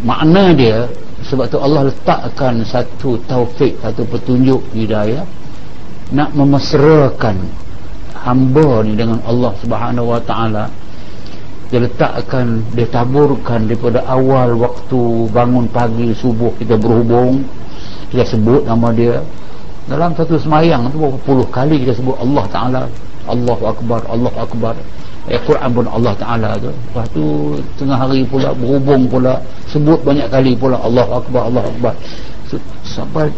makna dia sebab tu Allah letakkan satu taufik satu petunjuk hidayah nak memesrakan hamba ni dengan Allah subhanahu wa ta'ala. Dia letakkan dia taburkan daripada awal waktu bangun pagi subuh kita berhubung kita sebut nama dia. Dalam satu semayang tu berapa puluh kali kita sebut Allah Ta'ala. Allahu Akbar Allah Akbar. Eh, Quran pun Allah Ta'ala tu. Lepas tu tengah hari pula berhubung pula sebut banyak kali pula Allah Akbar Allah Akbar. Sampai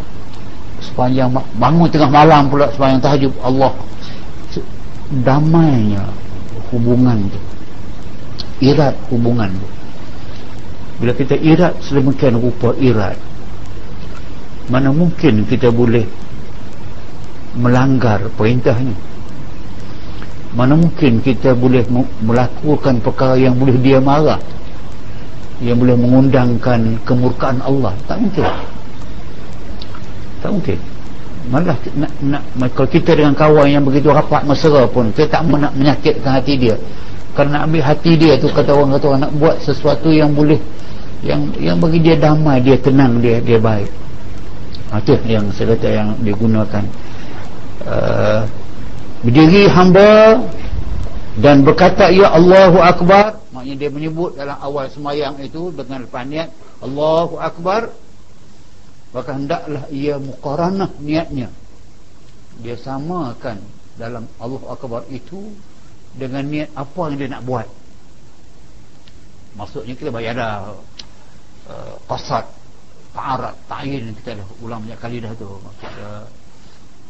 sepanjang bangun tengah malam pula sepanjang tahajud Allah. Damainya hubungan tu. Irat hubungan bila kita irat sedemikian rupa irat mana mungkin kita boleh melanggar perintahnya? Mana mungkin kita boleh melakukan perkara yang boleh dia marah? Yang boleh mengundangkan kemurkaan Allah? Tak mungkin. Tak mungkin. Malah nak, nak, kalau kita dengan kawan yang begitu rapat mesra pun kita tak nak menyakitkan hati dia. Kerana ambil hati dia tu kata orang kata orang nak buat sesuatu yang boleh yang yang bagi dia damai dia tenang dia dia baik ha, itu yang saya kata yang digunakan. Uh, berdiri hamba dan berkata ya Allahu Akbar. Maknanya dia menyebut dalam awal semayang itu dengan lepas niat Allahu Akbar. Maka hendaklah ia muqaranah niatnya. Dia samakan dalam Allah Akbar itu dengan niat apa yang dia nak buat. Maksudnya kita bayar dah uh, qasad ta'arat ta'in kita dah ulang banyak kali dah tu. Maksudnya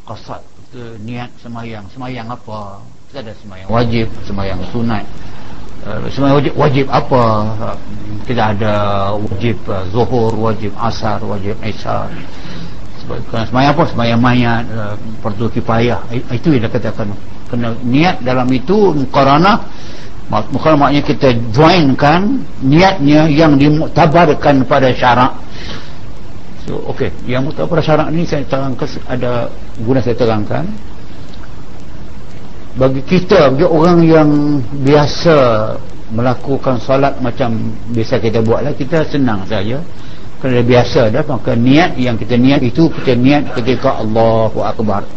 qasad kita niat semayang. Semayang apa? Kita ada semayang wajib semayang sunat. Uh, semayang wajib wajib apa? Kita ada wajib uh, zuhur wajib asar wajib kerana semayang apa? Semayang mayat uh, perdu kipayah. Itu yang dia katakan kena niat dalam itu kerana bukan maknanya kita joinkan niatnya yang dimuktabarkan pada syarak so ok yang muktabar pada syarak ni saya terangkan ada guna saya terangkan. Bagi kita bagi orang yang biasa melakukan solat macam biasa kita buatlah kita senang saja. Kerana biasa dah maka niat yang kita niat itu kita niat ketika Allahu Akbar.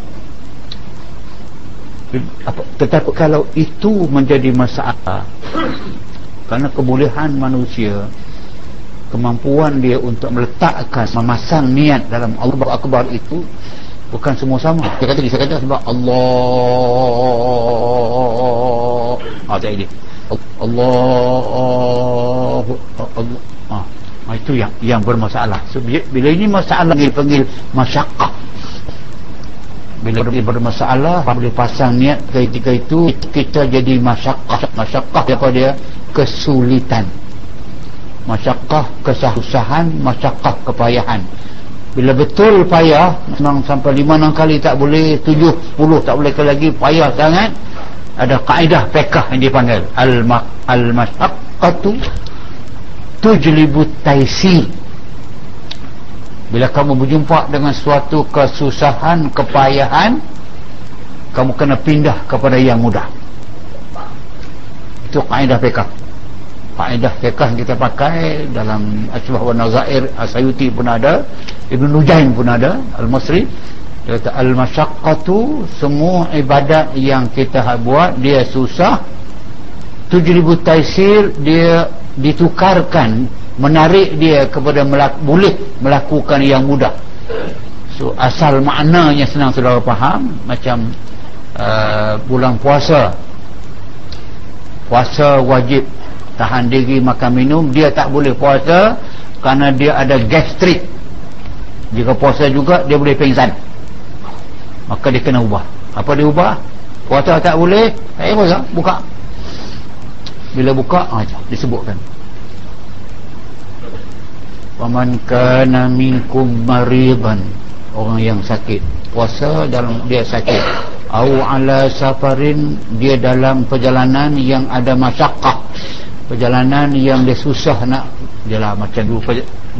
Apa, tetapi kalau itu menjadi masalah kerana kebolehan manusia kemampuan dia untuk meletakkan memasang niat dalam Allahu Akbar itu bukan semua sama. Dia kata dia kata sebab Allah. Ah tak ini Allah Allah ah, itu yang yang bermasalah. So, bila ini masalah dia panggil masyaqqah. Bila dia bermasalah boleh pasang niat ketika itu kita jadi masyaqqah. Apa dia? Kesulitan masyaqqah kesusahan masyaqqah kepayahan. Bila betul payah memang sampai lima enam kali tak boleh tujuh puluh tak boleh lagi payah sangat ada kaedah pekah yang dipanggil. Al-mashaqqatu tujlibu taisi. Bila kamu berjumpa dengan suatu kesusahan kepayahan kamu kena pindah kepada yang mudah. Itu kaedah pekah pekah yang kita pakai dalam Asbah wa Nazair Asayuti pun ada Ibn Nujain pun ada Al-Masri. Dia kata al-masyaqqatu semua ibadat yang kita buat dia susah. Ribu taisir dia ditukarkan menarik dia kepada melak boleh melakukan yang mudah. So asal maknanya senang saudara faham macam uh, bulan puasa. Puasa wajib tahan diri makan minum. Dia tak boleh puasa kerana dia ada gastrik jika puasa juga dia boleh pingsan. Maka dia kena ubah. Apa dia ubah? Puasa tak boleh eh puasa buka. Bila buka ah, disebutkan. Waman kana minkum maridan. Orang yang sakit. Puasa dalam dia sakit. Au ala safarin dia dalam perjalanan yang ada masyakkah perjalanan yang dia susah nak. Jelah macam dulu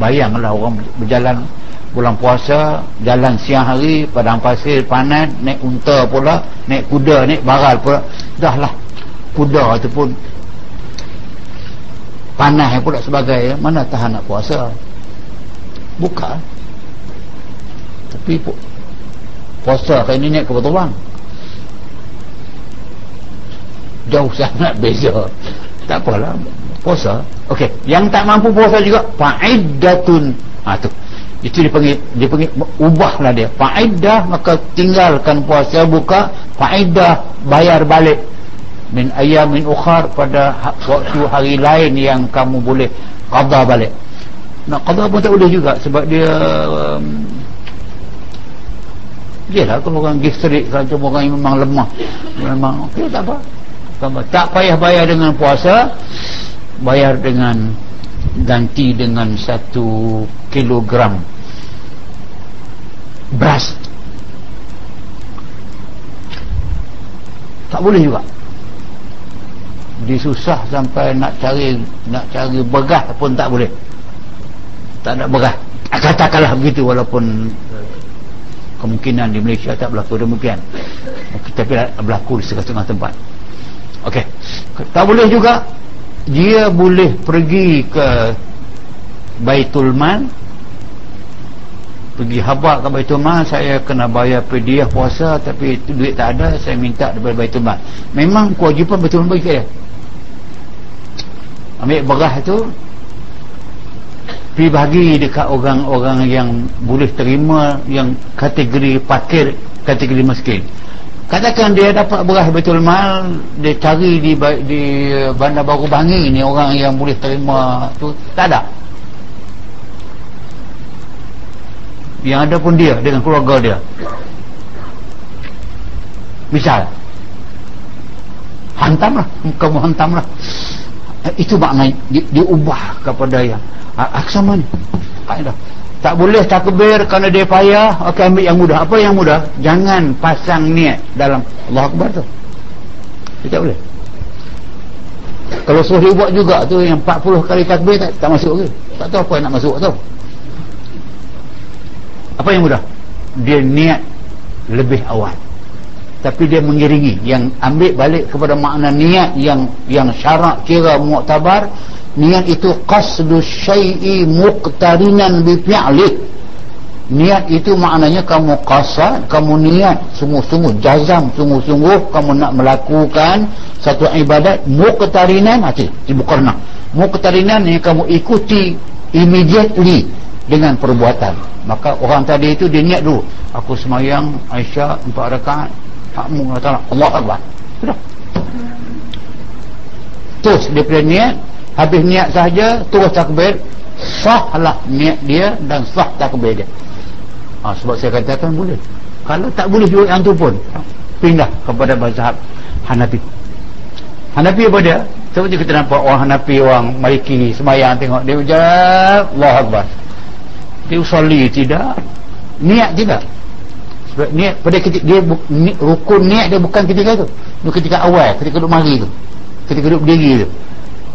bayanglah orang berjalan bulan puasa jalan siang hari padang pasir panas naik unta pula naik kuda naik baral pula. Dah lah kuda tu pun panas pula sebagai mana tahan nak puasa? Buka. Tapi pu puasa kali ni naik ke bang jauh sangat beza tak apalah. Puasa. Ok yang tak mampu puasa juga fa'iddatun. Ha tu. Itu dipanggil dipanggil ubahlah dia. Faedah maka tinggalkan puasa buka. Faedah bayar balik. Min ayam min ukhar pada ha, waktu hari lain yang kamu boleh qada balik. Nak qada pun tak boleh juga sebab dia um, dia lah kalau orang gistrik kalau orang yang memang lemah. Memang okey tak apa tak payah bayar dengan puasa bayar dengan ganti dengan satu kilogram beras. Tak boleh juga. Disusah sampai nak cari nak cari begah pun tak boleh. Tak ada begah. Katakanlah begitu walaupun kemungkinan di Malaysia tak berlaku demikian. Tapi berlaku di setengah tempat Okey. Tak boleh juga. Dia boleh pergi ke Baitul Mal. Pergi habak ke Baitul Mal saya kena bayar pediah puasa tapi duit tak ada saya minta daripada Baitul Mal. Memang kewajipan Baitul Mal bagi dia ambil berah tu pergi bagi dekat orang-orang yang boleh terima yang kategori pakir kategori miskin katakan dia dapat beras betul mal dia cari di di bandar baru bangi ni orang yang boleh terima tu. Tak ada. Yang ada pun dia dengan keluarga dia. Misal. Hantamlah kamu hantamlah. Itu makna di, diubah kepada yang aksama ni kaedah tak boleh takbir kerana dia payah okey ambil yang mudah. Apa yang mudah? Jangan pasang niat dalam Allah Akbar tu. Dia tak boleh. Kalau suruh dia buat juga tu yang 40 kali takbir tak, tak masuk ke? Tak tahu apa yang nak masuk tu apa yang mudah? Dia niat lebih awal. Tapi dia mengiringi. Yang ambil balik kepada makna niat yang yang syarak kira mu'tabar niat itu qasdu syai'i muqtarinan bi fi'li. Niat itu maknanya kamu qasad kamu niat sungguh-sungguh jazam sungguh-sungguh kamu nak melakukan satu ibadat muqtarinan hati ibu karna muqtarinan yang kamu ikuti immediately dengan perbuatan. Maka orang tadi itu dia niat dulu aku semayang Aisyah empat rakaat hakmu Allah Akbar. Sudah. Terus punya niat habis niat sahaja terus takbir. Sahlah niat dia dan sah takbir dia. Ha, sebab saya katakan boleh. Kalau tak boleh juga yang tu pun pindah kepada mazhab Hanafi. Hanafi apa dia? Seperti kita nampak orang Hanafi orang Maliki semayang tengok dia ujar Allah Akbar. Dia usalli tidak niat tidak. Sebab niat pada ketika dia ni, rukun niat dia bukan ketika tu. Itu ketika awal ketika duduk mari tu. Ketika duduk berdiri tu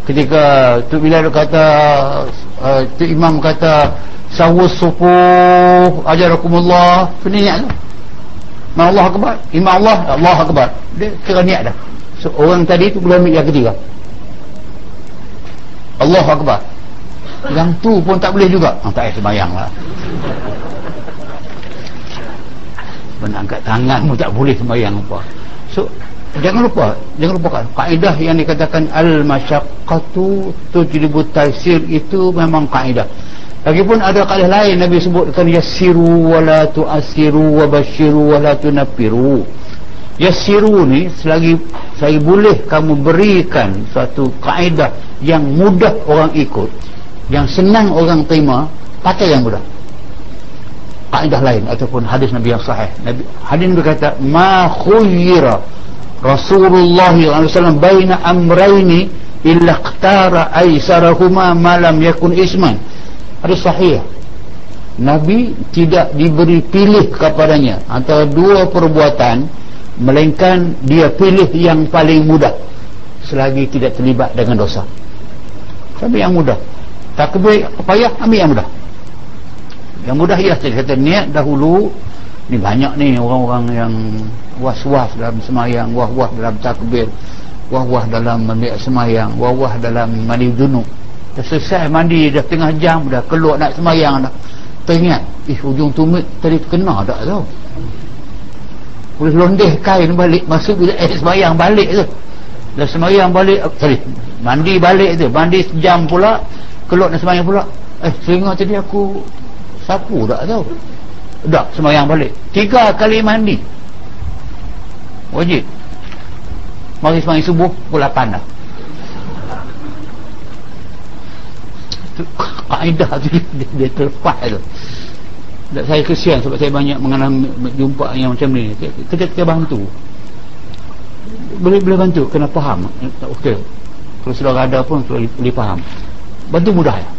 ketika tu bila kata uh, tu imam kata sawus sufuh ajarakumullah. Tu niat tu? Ma Allah akbar? Imam Allah Allah akbar. Dia kira niat dah. So, orang tadi tu belum ambil yang ketiga. Allah akbar. Yang tu pun tak boleh juga. Oh, tak payah sembayang lah. Angkat tangan pun tak boleh sembayang apa so jangan lupa jangan lupakan kaedah yang dikatakan al-masyaqqatu tujribu taysir itu memang kaedah. Lagipun ada kaedah lain Nabi sebutkan yassiru wa la tu'assiru wa basyiru wa la tunaffiru yassiru ni selagi saya boleh kamu berikan satu kaedah yang mudah orang ikut yang senang orang terima pakai yang mudah. Kaedah lain ataupun hadis Nabi yang sahih. Nabi hadis berkata ma khuyyira Rasulullah SAW baina amraini illa qtara aisarahuma malam yakun isman. Ada sahih. Nabi tidak diberi pilih kepadanya. Antara dua perbuatan melainkan dia pilih yang paling mudah. Selagi tidak terlibat dengan dosa. Tapi yang mudah. Tak takbir payah ambil yang mudah. Yang mudah ialah saya kata niat dahulu ni banyak ni orang-orang yang was-was dalam semayang wah-wah dalam takbir wah-wah dalam ambil semayang wah-wah dalam mandi junub. Dah selesai mandi dah tengah jam dah keluar nak semayang dah. Teringat ih ujung tumit tadi kena tak tau boleh londeh kain balik masuk bila eh semayang balik tu. Dah semayang balik oh, sorry mandi balik tu. Mandi sejam pula keluar nak semayang pula. Eh sehingga tadi aku sapu tak tau dah semayang balik. Tiga kali mandi. Wajib. Mari semayang subuh pukul 8 dah. Kaedah tu dia, dia terlepas tu. Dan saya kesian sebab saya banyak mengalami jumpa yang macam ni. Kita bantu. Boleh boleh bantu? Kena faham. Ok kalau sudah ada pun boleh, faham. Bantu mudah ya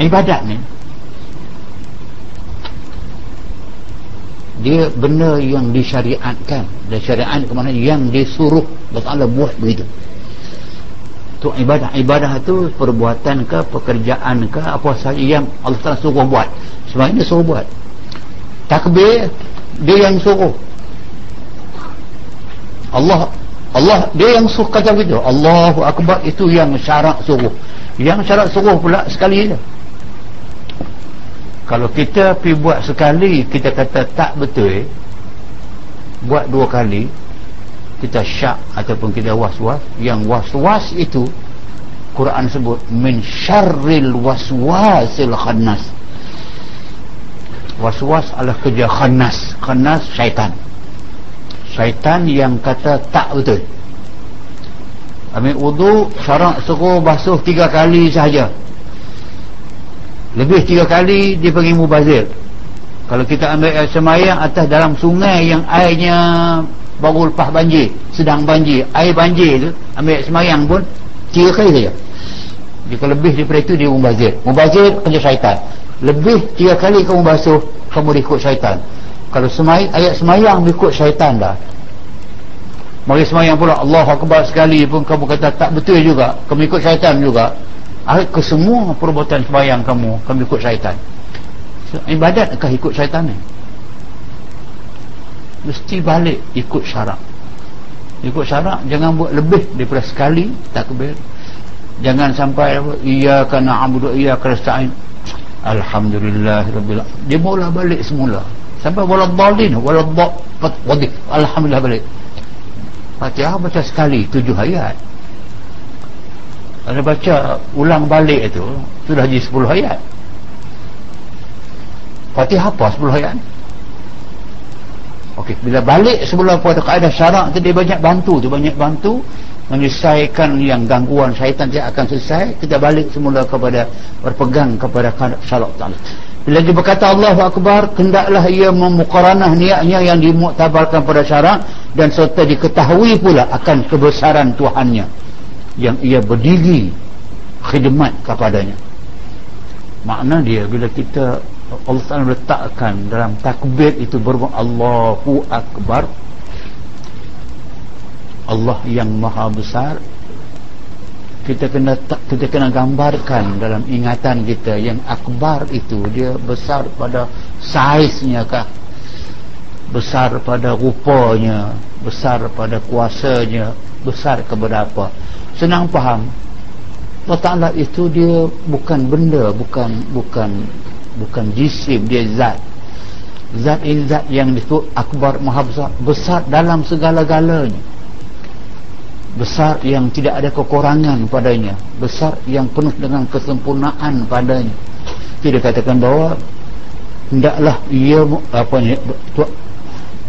ibadat ni dia benda yang disyariatkan. Dan syariat ke mana? Yang disuruh Allah buat begitu. Tu ibadah. Ibadah tu perbuatan ke pekerjaan ke apa sahaja yang Allah Taala suruh buat. Sebab ini suruh buat. Takbir dia yang suruh. Allah Allah dia yang suruh kata begitu. Allahu Akbar itu yang syarat suruh. Yang syarat suruh pula sekali je kalau kita pergi buat sekali kita kata tak betul buat dua kali kita syak ataupun kita was-was yang was-was itu Quran sebut min syarril waswasil khannas. Was-was adalah kerja khannas. Khannas syaitan. Syaitan yang kata tak betul. Ambil wudu syarak suruh basuh tiga kali sahaja lebih tiga kali dia pergi mubazir. Kalau kita ambil air semayang atas dalam sungai yang airnya baru lepas banjir sedang banjir air banjir tu ambil air semayang pun tiga kali saja. Jika lebih daripada itu dia mubazir. Mubazir kerja syaitan. Lebih tiga kali kamu basuh kamu ikut syaitan. Kalau semai, ayat semayang ikut syaitan dah. Mari semayang pula. Allah Akbar sekali pun kamu kata tak betul juga. Kamu ikut syaitan juga ke semua perbuatan sembahyang kamu kamu ikut syaitan? So, ibadatkah ikut syaitan ni? Mesti balik ikut syarak. Ikut syarak jangan buat lebih daripada sekali takbir jangan sampai iya kana abudu iya kerastain alhamdulillah rabbil dia mula balik semula. Sampai wala dhalin wala dhad alhamdulillah balik. Fatihah baca sekali tujuh ayat anda baca ulang balik itu sudah jadi 10 ayat. Fatihah apa 10 ayat? Okey, bila balik sebelum pada kaedah syarak tu dia banyak bantu tu banyak bantu menyelesaikan yang gangguan syaitan dia akan selesai kita balik semula kepada berpegang kepada syarak ta'ala bila dia berkata Allahu Akbar kendaklah ia memukaranah niatnya yang dimuktabarkan pada syarak dan serta diketahui pula akan kebesaran Tuhannya yang ia berdiri khidmat kepadanya. Makna dia bila kita Allah Ta'ala letakkan dalam takbir itu berbuat Allahu Akbar. Allah yang maha besar. Kita kena kita kena gambarkan dalam ingatan kita yang akbar itu dia besar pada saiznya kah? Besar pada rupanya besar pada kuasanya besar kepada apa. Senang faham. Allah Ta'ala itu dia bukan benda bukan bukan bukan jisim dia zat. Zat ini zat yang disebut akbar maha besar besar dalam segala-galanya. Besar yang tidak ada kekurangan padanya. Besar yang penuh dengan kesempurnaan padanya. Tidak katakan bahawa hendaklah ia apa ni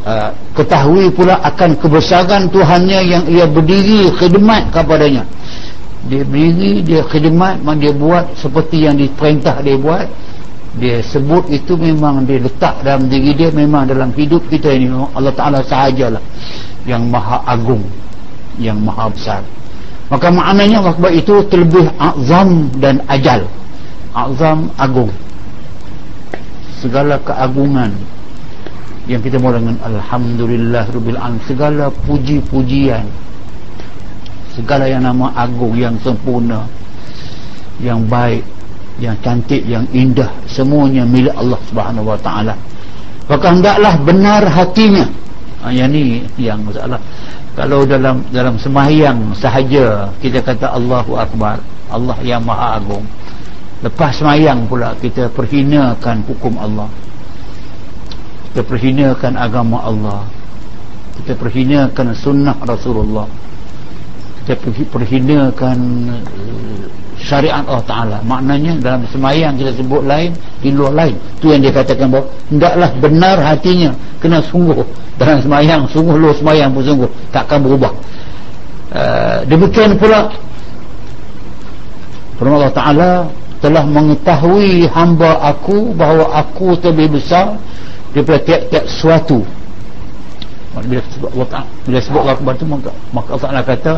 Uh, ketahui pula akan kebesaran Tuhannya yang ia berdiri khidmat kepadanya. Dia berdiri dia khidmat dia buat seperti yang diperintah dia buat. Dia sebut itu memang dia letak dalam diri dia memang dalam hidup kita ini. Allah Ta'ala sahajalah yang maha agung yang maha besar. Maka maknanya waktu itu terlebih azam dan ajal. Azam agung. Segala keagungan yang kita mula dengan Alhamdulillah Rabbil Alamin. Segala puji-pujian. Segala yang nama agung yang sempurna yang baik yang cantik yang indah semuanya milik Allah Subhanahu Wa Taala. Maka hendaklah benar hatinya. Ha, yang ni yang masalah. Kalau dalam dalam sembahyang sahaja kita kata Allahu Akbar Allah yang maha agung. Lepas sembahyang pula kita perhinakan hukum Allah kita perhinakan agama Allah. Kita perhinakan sunnah Rasulullah. Kita perhinakan eh, syariat Allah Ta'ala. Maknanya dalam semayang kita sebut lain di luar lain. Itu yang dia katakan bahawa hendaklah benar hatinya. Kena sungguh. Dalam semayang sungguh luar semayang pun sungguh. Takkan berubah. Uh, demikian pula firman Allah Ta'ala telah mengetahui hamba aku bahawa aku lebih besar daripada tiap-tiap sesuatu. Bila sebut bila sebut Akbar tu maka, maka Allah Ta'ala kata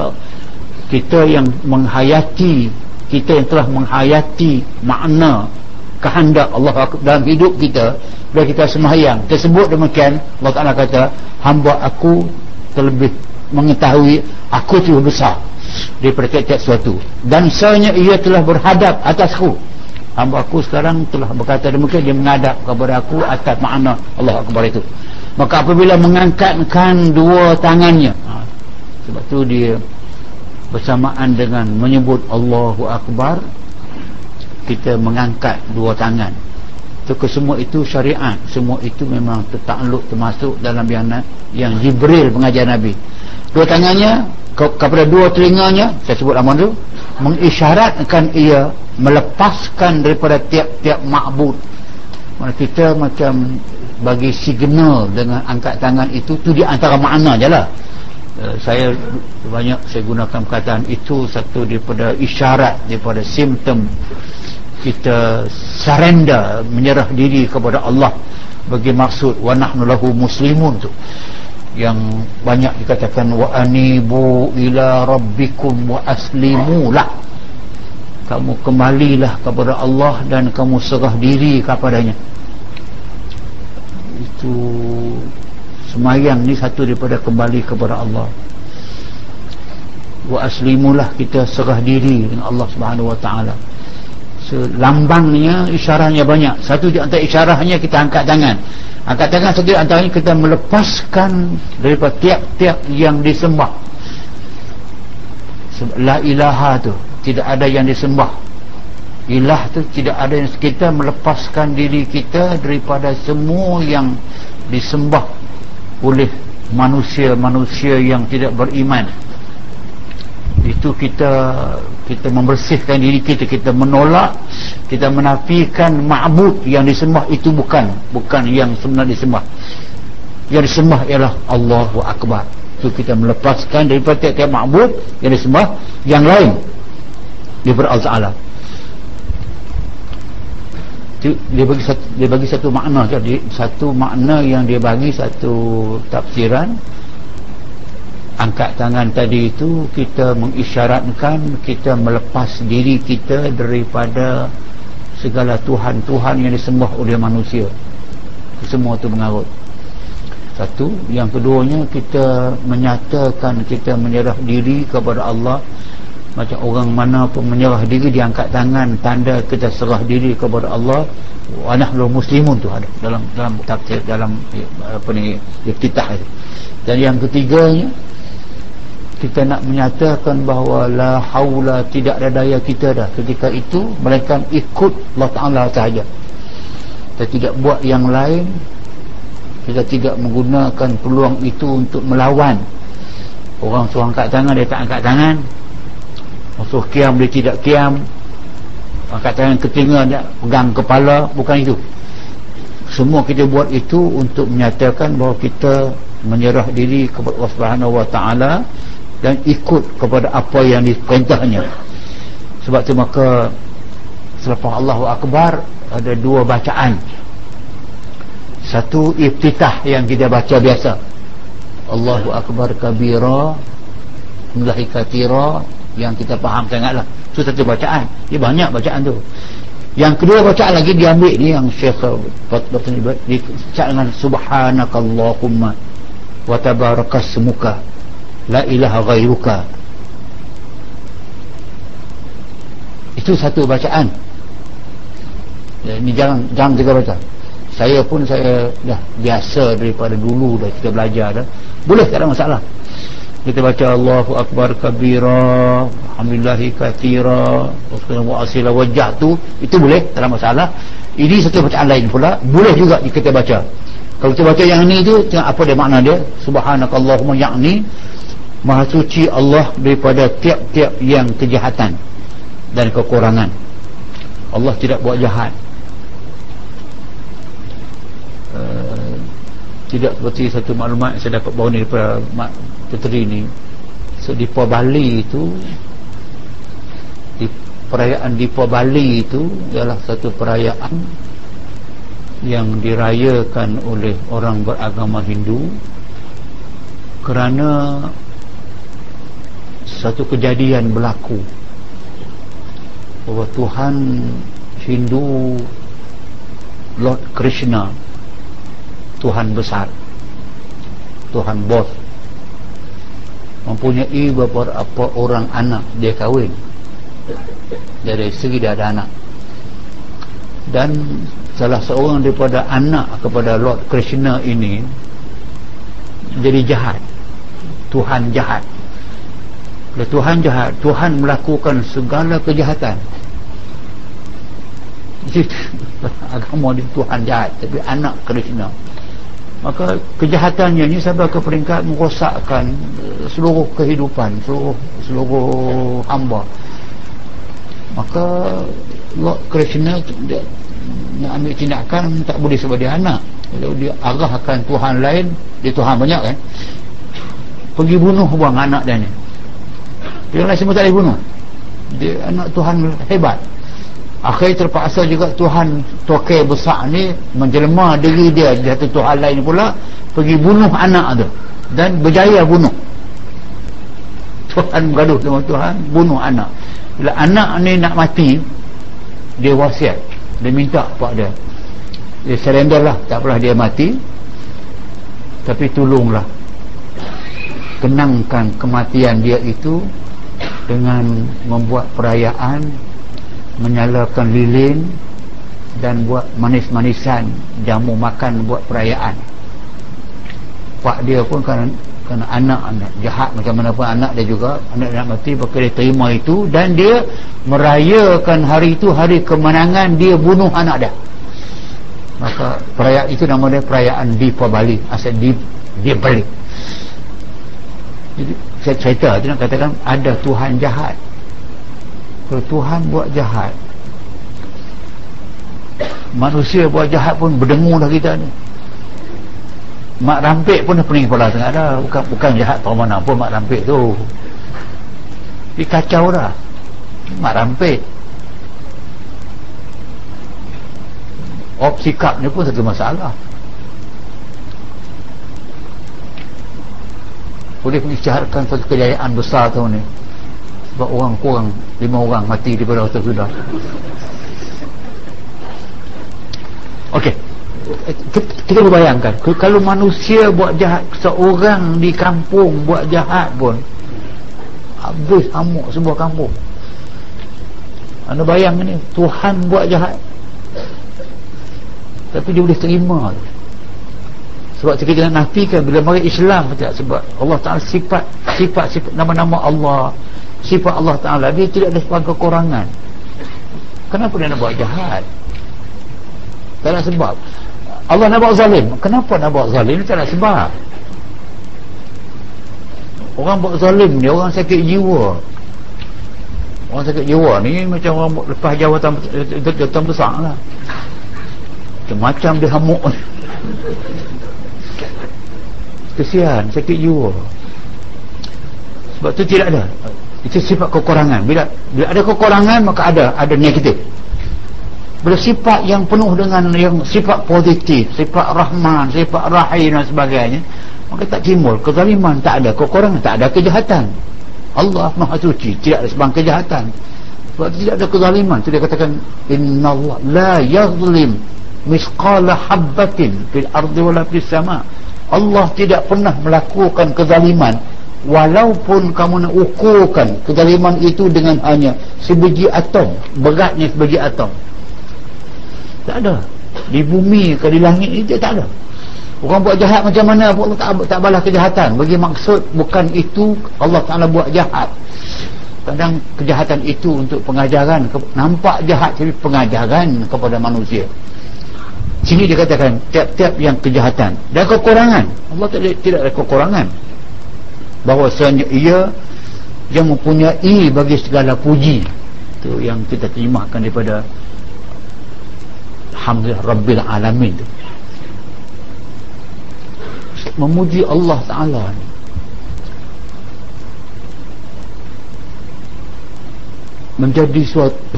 kita yang menghayati kita yang telah menghayati makna kehendak Allah dalam hidup kita bila kita sembahyang tersebut demikian Allah Ta'ala kata hamba aku terlebih mengetahui aku tu besar daripada tiap-tiap sesuatu. Dan sebenarnya ia telah berhadap atasku hamba aku sekarang telah berkata demikian dia menghadap kepada aku atas makna Allah Akbar itu. Maka apabila mengangkatkan dua tangannya ha, sebab tu dia bersamaan dengan menyebut Allahu Akbar kita mengangkat dua tangan. Itu ke semua itu syariat. Semua itu memang tertakluk termasuk dalam yang yang Jibril mengajar Nabi. Dua tangannya ke, kepada dua telinganya saya sebut nama dulu mengisyaratkan ia melepaskan daripada tiap-tiap makbud. Kita macam bagi signal dengan angkat tangan itu tu di antara makna je lah. Uh, saya banyak saya gunakan perkataan itu satu daripada isyarat daripada simptom kita surrender menyerah diri kepada Allah. Bagi maksud wa nahnu lahu muslimun tu yang banyak dikatakan wa anibu ila rabbikum wa aslimu lah. Kamu kembalilah kepada Allah dan kamu serah diri kepadanya. Itu semayang ni satu daripada kembali kepada Allah. Wa aslimulah kita serah diri dengan Allah subhanahu wa ta'ala lambangnya isyarahnya banyak. Satu di antara isyarahnya kita angkat tangan. Angkat tangan satu di antaranya kita melepaskan daripada tiap-tiap yang disembah. La ilaha tu tidak ada yang disembah. Ilah tu tidak ada yang kita melepaskan diri kita daripada semua yang disembah oleh manusia-manusia yang tidak beriman. Itu kita kita membersihkan diri kita kita menolak kita menafikan ma'bud yang disembah itu bukan bukan yang sebenar disembah. Yang disembah ialah Allahu Akbar. Itu kita melepaskan daripada tiap-tiap ma'bud yang disembah yang lain daripada Allah Ta'ala dia bagi satu, dia bagi satu makna. Satu makna yang dia bagi satu tafsiran angkat tangan tadi itu kita mengisyaratkan kita melepas diri kita daripada segala Tuhan-Tuhan yang disembah oleh manusia. Semua itu mengarut. Satu. Yang keduanya kita menyatakan kita menyerah diri kepada Allah. Macam orang mana pun menyerah diri diangkat tangan tanda kita serah diri kepada Allah. Anahlu muslimun tu ada dalam dalam tafsir dalam apa ni iftitah itu. Dan yang ketiganya kita nak menyatakan bahawa la haula tidak ada daya kita dah. Ketika itu mereka ikut Allah Ta'ala sahaja. Kita tidak buat yang lain. Kita tidak menggunakan peluang itu untuk melawan. Orang suruh angkat tangan dia tak angkat tangan. Suruh kiam dia tidak kiam. Angkat tangan ketinga dia pegang kepala. Bukan itu. Semua kita buat itu untuk menyatakan bahawa kita menyerah diri kepada Allah Subhanahu Wa Taala dan ikut kepada apa yang diperintahnya. Sebab tu maka selepas Allahu Akbar ada dua bacaan. Satu iftitah yang kita baca biasa. Allahu Akbar kabira Allahi katira yang kita faham sangatlah. Itu satu bacaan. Dia banyak bacaan tu. Yang kedua bacaan lagi diambil ni yang Syekh Batani dibaca dengan subhanakallahumma wa tabarakasmuka la ilaha ghairuka. Itu satu bacaan. Ya, ini jangan jangan kita baca. Saya pun saya dah biasa daripada dulu dah kita belajar dah. Boleh tak ada masalah? Kita baca Allahu Akbar kabira Alhamdulillahi kathira wa asila wajah tu itu boleh tak ada masalah. Ini satu bacaan lain pula boleh juga kita baca. Kalau kita baca yang ni tu apa dia makna dia. Subhanakallahumma yakni Maha suci Allah daripada tiap-tiap yang kejahatan dan kekurangan. Allah tidak buat jahat. Uh, tidak seperti satu maklumat saya dapat bawa ni daripada Mak Puteri ni. So, di Pulau Bali itu di perayaan di Pulau Bali itu ialah satu perayaan yang dirayakan oleh orang beragama Hindu kerana satu kejadian berlaku. Bahawa Tuhan Hindu Lord Krishna Tuhan besar Tuhan bos mempunyai beberapa orang anak. Dia kahwin dari segi dia ada anak. Dan salah seorang daripada anak kepada Lord Krishna ini jadi jahat. Tuhan jahat Bila Tuhan jahat. Tuhan melakukan segala kejahatan. Agama dia Tuhan jahat tapi anak Krishna. Maka kejahatannya ini sampai ke peringkat merosakkan eh, seluruh kehidupan seluruh seluruh hamba. Maka Lord Krishna dia nak ambil tindakan tak boleh sebab dia anak. Kalau dia arahkan Tuhan lain dia Tuhan banyak kan. Pergi bunuh buang anak dia ni dia semua tak boleh bunuh dia anak Tuhan hebat. Akhir terpaksa juga Tuhan tokai besar ni menjelma diri dia. Di hati Tuhan lain pula pergi bunuh anak tu. Dan berjaya bunuh. Tuhan bergaduh dengan Tuhan bunuh anak. Bila anak ni nak mati dia wasiat. Dia minta pak dia. Dia surrender lah. Tak apalah dia mati. Tapi tolonglah. Kenangkan kematian dia itu dengan membuat perayaan menyalakan lilin dan buat manis-manisan jamu makan buat perayaan. Pak dia pun kan kerana anak-anak jahat macam mana pun anak dia juga anak nak mati maka dia terima itu dan dia merayakan hari itu hari kemenangan dia bunuh anak dia. Maka perayaan itu nama dia perayaan Dipa Bali asal di dia balik jadi cerita tu nak katakan ada Tuhan jahat. Kalau Tuhan buat jahat manusia buat jahat pun berdengung dah kita ni. Mak rampik pun dah pening kepala tengah. Dah bukan, bukan jahat tau mana pun mak rampik tu. Dia kacau dah. Mak rampik. Op sikap ni pun satu masalah boleh mengisytiharkan satu kejayaan besar tu ni. Sebab orang kurang lima orang mati daripada waktu sudah Okey. Kita berbayangkan kalau manusia buat jahat seorang di kampung buat jahat pun habis hamuk sebuah kampung. Anda bayang ni Tuhan buat jahat. Tapi dia boleh terima sebab kita jangan nafikan bila mari Islam tak sebab Allah Ta'ala sifat sifat sifat nama-nama Allah sifat Allah Ta'ala dia tidak ada sebab kekurangan. Kenapa dia nak buat jahat? Tak ada sebab. Allah nak buat zalim. Kenapa nak buat zalim? Tak ada sebab. Orang buat zalim ni orang sakit jiwa. Orang sakit jiwa ni macam orang lepas jawatan jawatan besar lah. Macam-macam dia hamuk kesian sakit jiwa. Sebab tu tidak ada. Itu sifat kekurangan. Bila bila ada kekurangan maka ada ada negatif. Bila sifat yang penuh dengan yang sifat positif sifat rahman sifat rahim dan sebagainya maka tak timbul. Kezaliman tak ada kekurangan tak ada kejahatan. Allah maha suci tidak ada sebang kejahatan. Sebab tidak ada kezaliman. Itu dia katakan inna Allah la yazlim misqala habbatin fil ardi wala fis sama Allah tidak pernah melakukan kezaliman. Walaupun kamu nak ukurkan kezaliman itu dengan hanya sebiji atom beratnya sebiji atom. Tak ada. Di bumi ke di langit itu tak ada. Orang buat jahat macam mana pun tak, tak balas kejahatan. Bagi maksud bukan itu Allah Ta'ala buat jahat. Kadang kejahatan itu untuk pengajaran nampak jahat tapi pengajaran kepada manusia sini dia katakan tiap-tiap yang kejahatan. Dan kekurangan. Allah tidak, tidak ada kekurangan. Bahawasanya ia yang mempunyai bagi segala puji. Itu yang kita terjemahkan daripada Alhamdulillah Rabbil Alamin itu memuji Allah Ta'ala. Menjadi suatu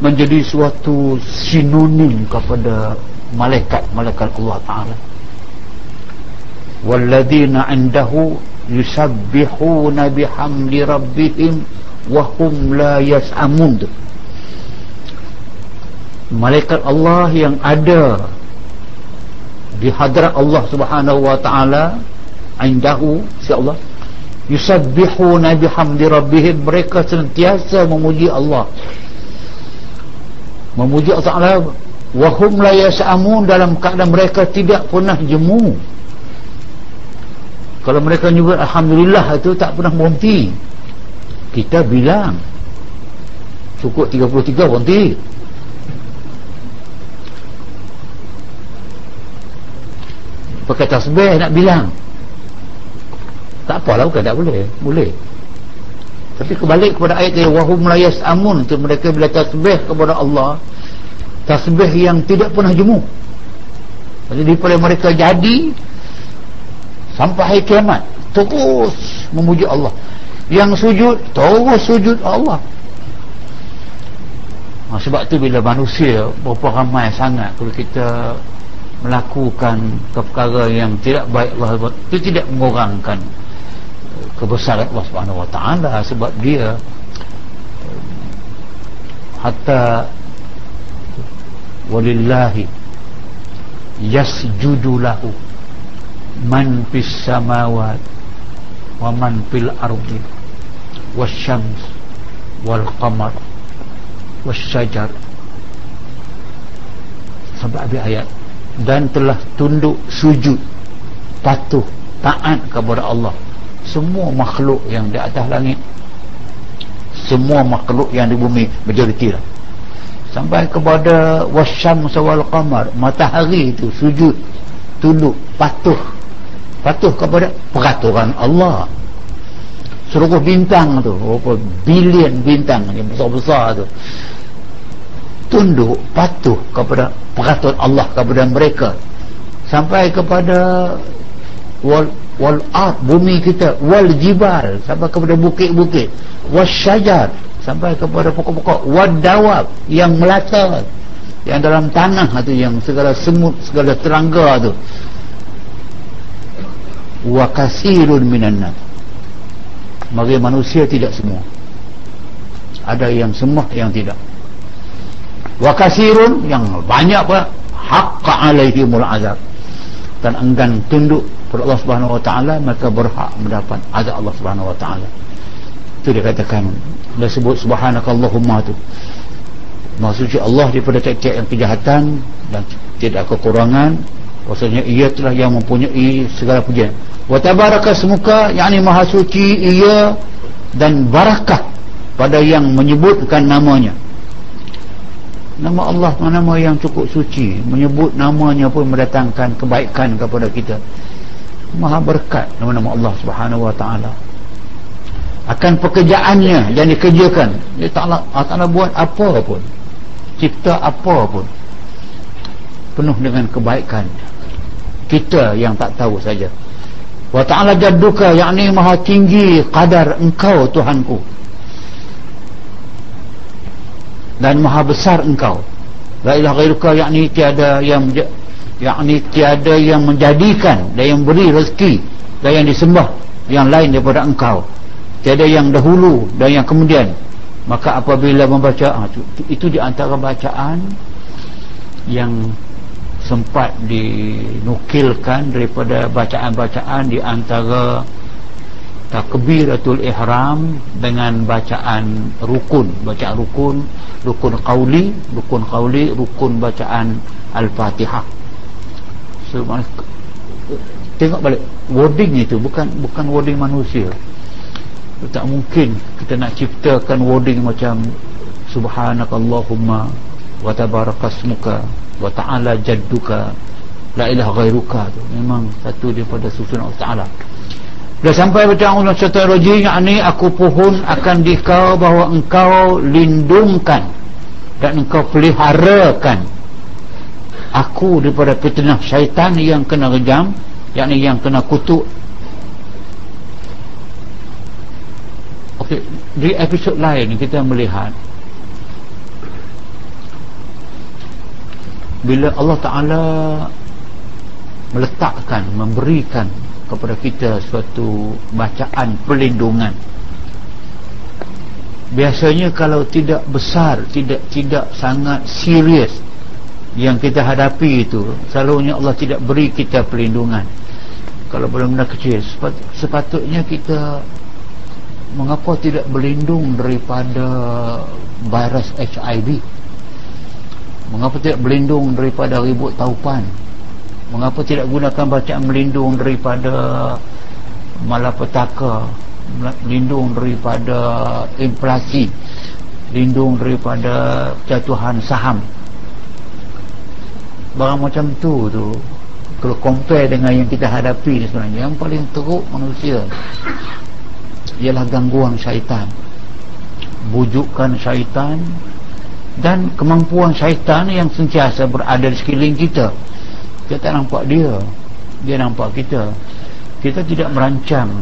menjadi suatu sinonim kepada malaikat-malaikat Allah Ta'ala. Walladzina indahu yusabbihuna bihamdi rabbihim wahum la yas'amun. Malaikat Allah yang ada di hadrat Allah Subhanahu wa taala indahu si Allah yusabbihuna bihamdi rabbihim mereka sentiasa memuji Allah memuji Allah wahum la yas'amun dalam keadaan mereka tidak pernah jemu. Kalau mereka nyebut Alhamdulillah itu tak pernah berhenti. Kita bilang cukup 33 berhenti. Pakai tasbih nak bilang. Tak apalah bukan tak boleh. Boleh tapi kebalik kepada ayat dia wahum layas amun tu mereka bila tasbih kepada Allah tasbih yang tidak pernah jemu. Jadi daripada mereka jadi sampai hari kiamat terus memuji Allah. Yang sujud terus sujud Allah. Ha, sebab tu bila manusia berapa ramai sangat kalau kita melakukan perkara yang tidak baik Allah itu tidak mengurangkan kebesaran Allah Subhanahu Wa Taala sebab dia hatta walillahi yasjudu lahu man fis samawat wa man fil ardi wasyams wal qamar wasyajar sampai ayat. Dan telah tunduk sujud patuh taat kepada Allah semua makhluk yang di atas langit. Semua makhluk yang di bumi majoriti lah. Sampai kepada wasyam sawal qamar matahari itu sujud tunduk patuh. Patuh kepada peraturan Allah. Seluruh bintang tu berapa bilion bintang yang besar-besar tu. Tunduk patuh kepada peraturan Allah kepada mereka. Sampai kepada wal ard bumi kita. Wal jibal sampai kepada bukit-bukit. Was syajar sampai kepada pokok-pokok. Wad dawab yang melata. Yang dalam tanah tu yang segala semut segala terangga tu. Wa kasirun minan bagi manusia tidak semua. Ada yang semua yang tidak. Wa kasirun yang banyak pula. Haqqa alaihimul azab. Dan enggan tunduk kepada Allah Subhanahu wa taala maka berhak mendapat azab Allah Subhanahu wa taala. Itu dia katakan dia sebut subhanakallahumma tu. Maksudnya Allah daripada tiap-tiap yang kejahatan dan tidak kekurangan maksudnya ia telah yang mempunyai segala pujian. Wa tabaraka semuka yakni maha suci ia dan barakah pada yang menyebutkan namanya. Nama Allah nama yang cukup suci. Menyebut namanya pun mendatangkan kebaikan kepada kita maha berkat nama-nama Allah subhanahu wa ta'ala. Akan pekerjaannya yang dikerjakan dia tak nak buat apa pun cipta apa pun penuh dengan kebaikan. Kita yang tak tahu saja. Wa ta'ala jadduka yakni maha tinggi kadar engkau Tuhanku. Dan maha besar engkau. La ilaha ghairuka yakni tiada yang yakni tiada yang menjadikan dan yang beri rezeki dan yang disembah yang lain daripada engkau. Tiada yang dahulu dan yang kemudian. Maka apabila membaca ah, itu, itu di antara bacaan yang sempat dinukilkan daripada bacaan-bacaan di antara takbiratul ihram dengan bacaan rukun. Bacaan rukun rukun qauli rukun qauli rukun bacaan al-fatihah tengok balik wording itu bukan bukan wording manusia. Tak mungkin kita nak ciptakan wording macam subhanakallahumma wa tabarakasmuka wa ta'ala jadduka la ilaha ghairuka. Memang satu daripada susunan Allah Ta'ala. Dah sampai baca Allah syaitan rajim yakni aku pohon akan dikau bahawa engkau lindungkan dan engkau peliharakan aku daripada fitnah syaitan yang kena rejam yakni yang kena kutuk. Okey, di episod lain kita melihat bila Allah Ta'ala meletakkan, memberikan kepada kita suatu bacaan perlindungan biasanya kalau tidak besar tidak tidak sangat serius yang kita hadapi itu selalunya Allah tidak beri kita perlindungan. Kalau benda-benda kecil sepatutnya kita mengapa tidak berlindung daripada virus HIV mengapa tidak berlindung daripada ribut taupan? Mengapa tidak gunakan bacaan melindung daripada malapetaka? Lindung daripada inflasi? Lindung daripada jatuhan saham barang macam tu tu kalau compare dengan yang kita hadapi ni sebenarnya yang paling teruk manusia ialah gangguan syaitan. Bujukan syaitan dan kemampuan syaitan yang sentiasa berada di sekeliling kita. Kita tak nampak dia dia nampak kita. Kita tidak merancang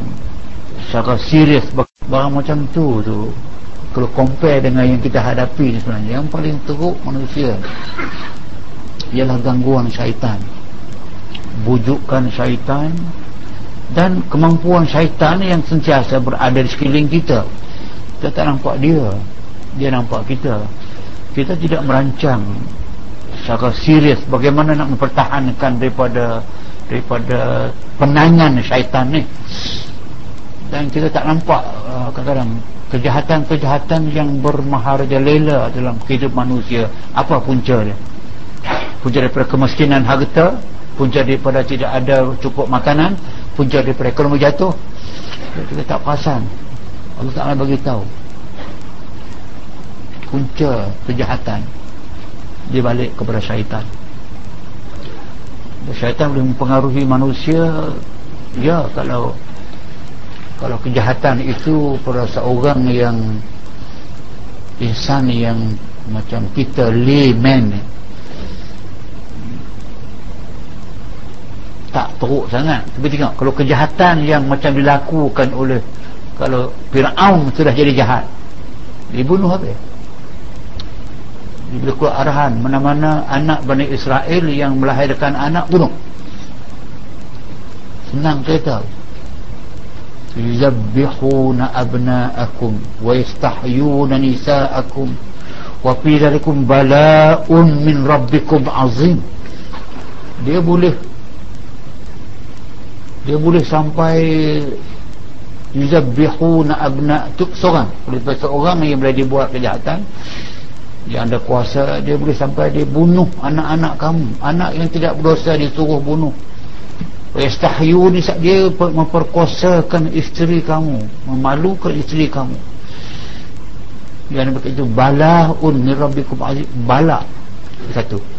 secara serius barang macam tu tu. Kalau compare dengan yang kita hadapi ni sebenarnya yang paling teruk manusia ialah gangguan syaitan. Bujukan syaitan dan kemampuan syaitan yang sentiasa berada di sekeliling kita. Kita tak nampak dia. Dia nampak kita. Kita tidak merancang secara serius bagaimana nak mempertahankan daripada daripada penangan syaitan ni. Dan kita tak nampak uh, kadang-kadang kejahatan-kejahatan yang bermaharajalela dalam kehidupan manusia apa punca dia punca daripada kemiskinan harta punca daripada tidak ada cukup makanan punca daripada ekonomi jatuh. Kita tak perasan. Allah Ta'ala beritahu. Punca kejahatan. Dia balik kepada syaitan. Syaitan boleh mempengaruhi manusia. Ya kalau kalau kejahatan itu pada seorang yang insan yang macam kita layman tak teruk sangat. Tapi tengok kalau kejahatan yang macam dilakukan oleh kalau Fir'aun sudah jadi jahat dibunuh habis diberi keluar arahan mana-mana anak Bani Israel yang melahirkan anak bunuh. Senang cerita yuzabbihuna abna'akum wa yastahyuna nisa'akum wa fi dhalikum bala'un min rabbikum azim. Dia boleh dia boleh sampai yuzabbihuna abna tu seorang. Boleh seorang yang boleh dibuat kejahatan. Yang ada kuasa dia boleh sampai dia bunuh anak-anak kamu. Anak yang tidak berdosa disuruh bunuh. Yastahyu ni dia memperkuasakan isteri kamu memalukan isteri kamu. Yang begitu bala'un min rabbikum azim. Bala. Satu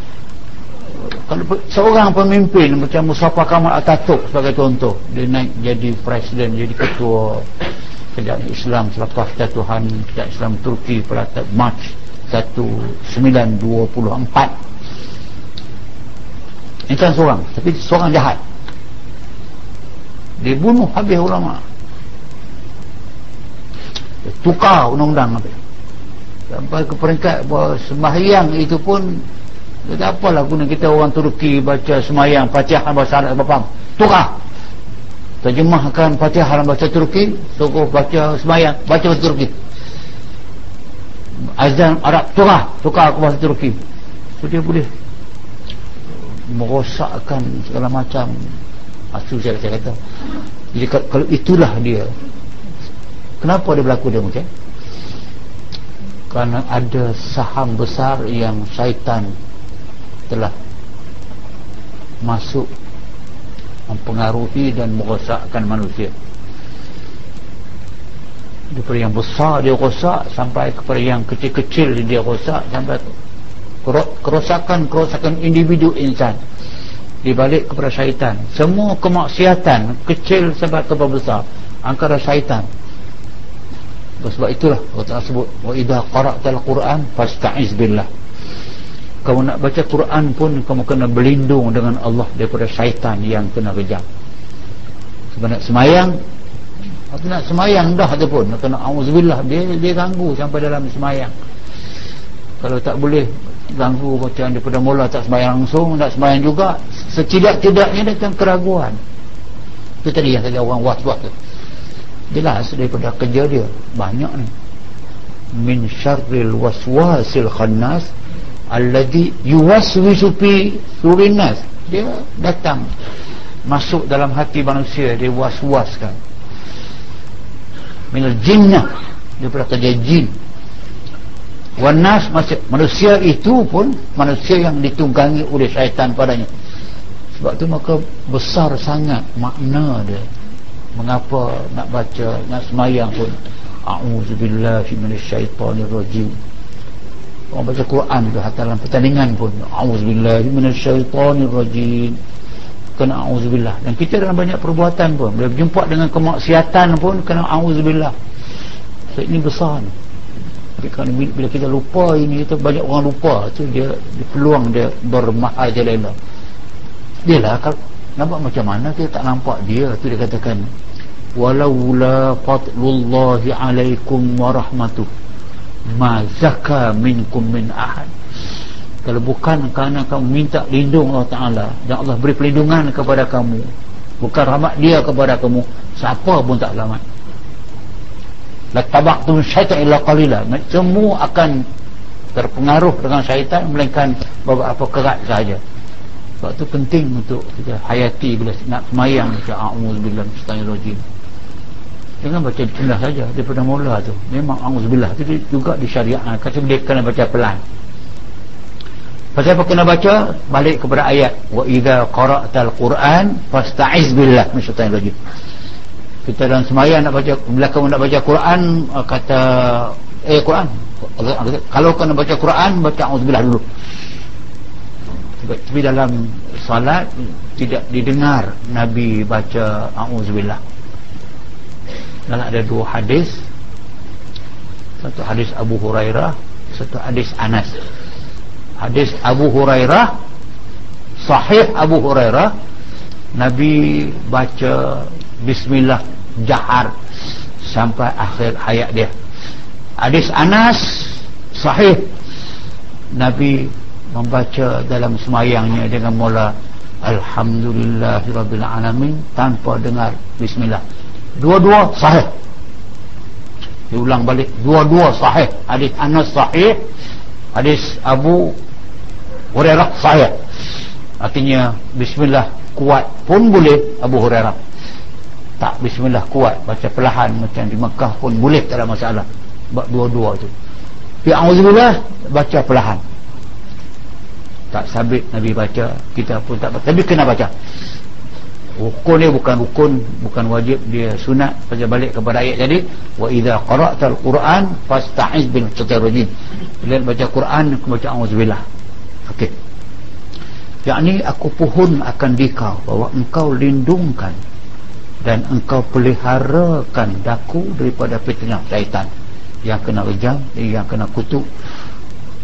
kalau seorang pemimpin macam Mustafa Kamal Atatürk sebagai contoh dia naik jadi presiden jadi ketua kerajaan Islam selepas jatuhan kerajaan Islam Turki pada March 1924 ini kan seorang tapi seorang jahat. Dia bunuh habis ulama. Dia tukar undang-undang sampai ke peringkat bahawa sembahyang itu pun tak apalah guna kita orang Turki baca semayang Fatihah bahasa Arab apa Tukar Terjemahkan Fatihah dalam bahasa Turki Suruh baca semayang Baca bahasa Turki. Azan Arab Tukar Tukar ke bahasa Turki. So dia boleh Merosakkan segala macam. Asu saya, saya kata. Jadi kalau itulah dia. Kenapa dia berlaku dia macam Kerana ada saham besar yang syaitan telah masuk mempengaruhi dan merosakkan manusia. Daripada yang besar dia rosak sampai kepada yang kecil-kecil dia rosak sampai kerosakan-kerosakan individu insan. Dibalik kepada syaitan. Semua kemaksiatan kecil sampai kepada besar angkara syaitan. Sebab itulah Allah sebut wa idha qara'tal Quran fasta'iz billah kamu nak baca Quran pun kamu kena berlindung dengan Allah daripada syaitan yang kena kejam. Sebenarnya semayang aku nak semayang dah tu pun. Kena auzubillah dia dia ganggu sampai dalam semayang. Kalau tak boleh ganggu macam daripada mula tak semayang langsung tak semayang juga setidak-tidaknya datang keraguan. Itu tadi yang tadi orang was-was tu. Jelas daripada kerja dia banyak ni. Min syarril waswasil khannas alladhi yuwaswisu fi surinas dia datang masuk dalam hati manusia dia was-waskan. Minal jinnah daripada kerja jin. Wanas manusia itu pun manusia yang ditunggangi oleh syaitan padanya. Sebab tu maka besar sangat makna dia. Mengapa nak baca nak semayang pun. A'udzubillahi minasyaitonirrajim orang baca Quran tu dalam pertandingan pun. A'udzubillahi minasyaitonirrajim kena a'udzubillah. Dan kita dalam banyak perbuatan pun bila berjumpa dengan kemaksiatan pun kena a'udzubillah. So ini besar ni. Bila kita lupa ini kita banyak orang lupa tu dia, dia peluang dia bermahajalela dia lah kalau nampak macam mana kita tak nampak dia tu dia katakan walaula fadlullahi alaikum warahmatuh ma zaka minkum min ahad. Kalau bukan kerana kamu minta lindung Allah Ta'ala dan Allah beri perlindungan kepada kamu bukan rahmat dia kepada kamu siapa pun tak selamat. Latabaktum syaitan illa qalila. Semua akan terpengaruh dengan syaitan melainkan beberapa kerat sahaja. Sebab itu penting untuk kita hayati bila nak semayang macam a'udzubillah bismillahirrahmanirrahim jangan baca cendah saja daripada mula tu memang a'udzubillah itu juga disyariatkan kata dia kena baca pelan Pasal apa kena baca? Balik kepada ayat. Wa idza qara'tal Qur'an fasta'iz billah syaitanir rajim. Kita dalam sembahyang nak baca bila kamu nak baca Quran uh, kata eh Quran. Kalau kena baca Quran baca auzubillah dulu. Tapi dalam salat tidak didengar Nabi baca auzubillah. Dan ada dua hadis. Satu hadis Abu Hurairah, satu hadis Anas. Hadis Abu Hurairah sahih Abu Hurairah. Nabi baca Bismillah jahar sampai akhir hayat dia. Hadis Anas sahih. Nabi membaca dalam semayangnya dengan mula Alhamdulillahirrabbilalamin tanpa dengar Bismillah dua-dua sahih. Diulang balik. Dua-dua sahih. Hadis Anas sahih hadis Abu Hurairah sahih. Artinya bismillah kuat pun boleh Abu Hurairah. Tak bismillah kuat baca perlahan macam di Mekah pun boleh tak ada masalah. Buat dua-dua tu. Fi auzubillah baca perlahan. Tak sabit Nabi baca kita pun tak baca. Tapi kena baca rukun ni bukan rukun bukan wajib dia sunat pada balik kepada ayat jadi wa idza qara'tal quran fasta'iz bil rajim bila baca Quran aku baca auzubillah okey. Yakni aku pohon akan dikau bahawa engkau lindungkan dan engkau peliharakan daku daripada fitnah syaitan. Yang kena rejam yang kena kutuk.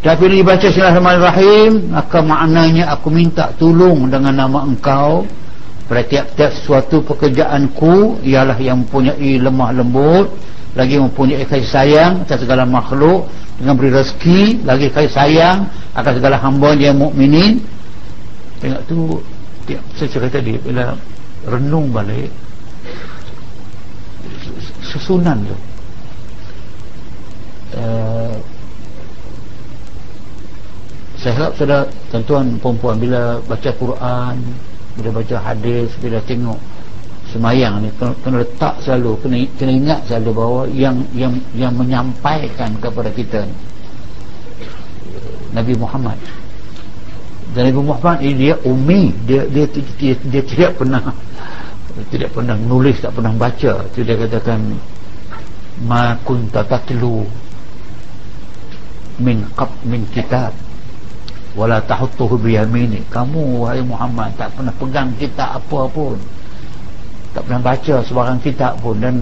Tapi bila dibaca Bismillahirrahmanirrahim maka maknanya aku minta tolong dengan nama engkau pada tiap-tiap suatu pekerjaanku ialah yang mempunyai lemah lembut lagi mempunyai kasih sayang atas segala makhluk dengan beri rezeki lagi kasih sayang atas segala hamba yang mukminin. Tengok tu tiap saya cakap tadi bila renung balik susunan tu. Uh, saya harap saudara tuan-tuan perempuan bila baca Quran bila baca hadis bila tengok semayang ni kena, kena letak selalu kena, kena ingat selalu bahawa yang yang yang menyampaikan kepada kita Nabi Muhammad. Dan Nabi Muhammad ini dia umi dia dia, dia, dia, dia tidak pernah tidak pernah nulis tak pernah baca. Itu dia katakan ma kunta tatlu min qab min kitab wala tahuttuhu biyamini. Kamu wahai Muhammad tak pernah pegang kitab apa pun. Tak pernah baca sebarang kitab pun dan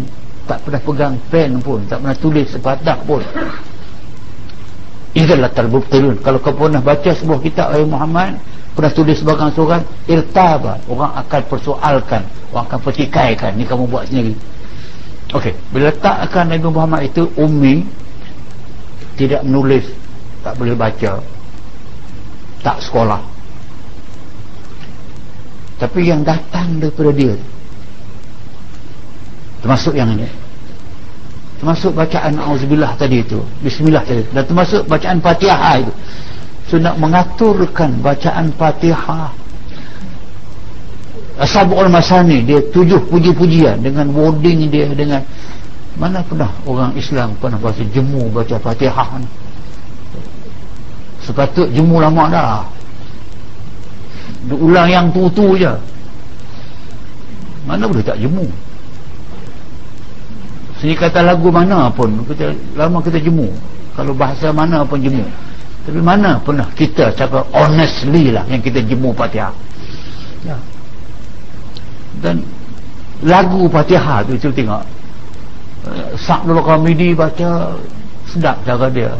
tak pernah pegang pen pun. Tak pernah tulis sepatah pun. Inilah terbuktirun kalau kau pernah baca sebuah kitab wahai Muhammad pernah tulis sebarang surat irtaba. Orang akan persoalkan. Orang akan pertikaikan. Ni kamu buat sendiri. Ok bila letakkan Nabi Muhammad itu ummi tidak menulis tak boleh baca tak sekolah. Tapi yang datang daripada dia termasuk yang ini. Termasuk bacaan auzubillah tadi itu bismillah tadi dan termasuk bacaan fatihah itu. So nak mengaturkan bacaan fatihah. Ashabul Masani dia tujuh puji-pujian dengan wording dia dengan mana pernah orang Islam pernah baca jemu baca Fatihah ni sepatut jemu lama dah. Ulang yang tu-tu je. Mana boleh tak jemu sini kata lagu mana pun kita, lama kita jemu kalau bahasa mana pun jemu tapi mana pernah kita cakap honestly lah yang kita jemu Fatihah ya. Dan lagu Fatihah tu cuba tengok. Uh, Sa'dul Qamidi baca sedap cara dia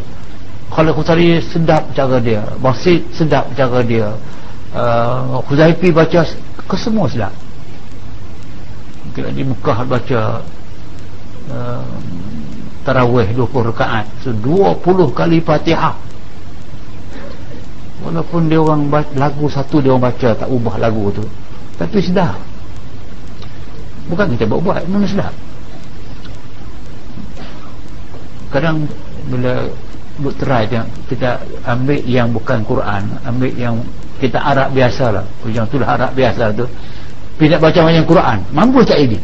Khalid Khusari sedap cara dia Basit sedap cara dia uh, Khuzaifi baca kesemua sedap. Mungkin di Mekah baca uh, Tarawih 20 rekaat so 20 kali Fatihah. Walaupun dia orang lagu satu dia orang baca tak ubah lagu tu. Tapi sedap. Bukan kita buat-buat mana sedap? Kadang bila try dia, kita ambil yang bukan Quran ambil yang kita Arab biasa lah. Yang tu lah Arab biasa tu. Tidak baca macam Quran mampu tak ini?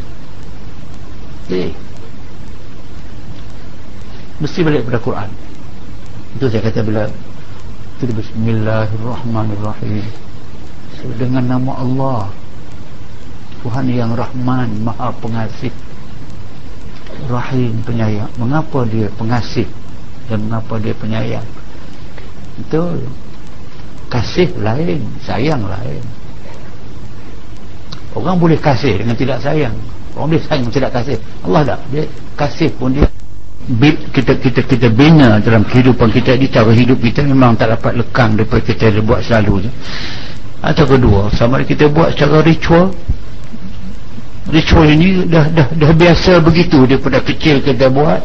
Eh. mesti balik pada Quran. Itu saya kata bila itu Bismillahirrahmanirrahim. Dengan nama Allah Tuhan yang Rahman Maha Pengasih Rahim penyayang. Mengapa dia pengasih Dan mengapa dia penyayang. Itu Kasih lain Sayang lain. Orang boleh kasih dengan tidak sayang. Orang boleh sayang tidak kasih. Allah tak? Dia kasih pun dia. Kita kita kita bina dalam kehidupan kita di cara hidup kita memang tak dapat lekang daripada kita buat selalu atau kedua sama kita buat secara ritual. Ritual ini dah dah dah biasa begitu daripada kecil kita buat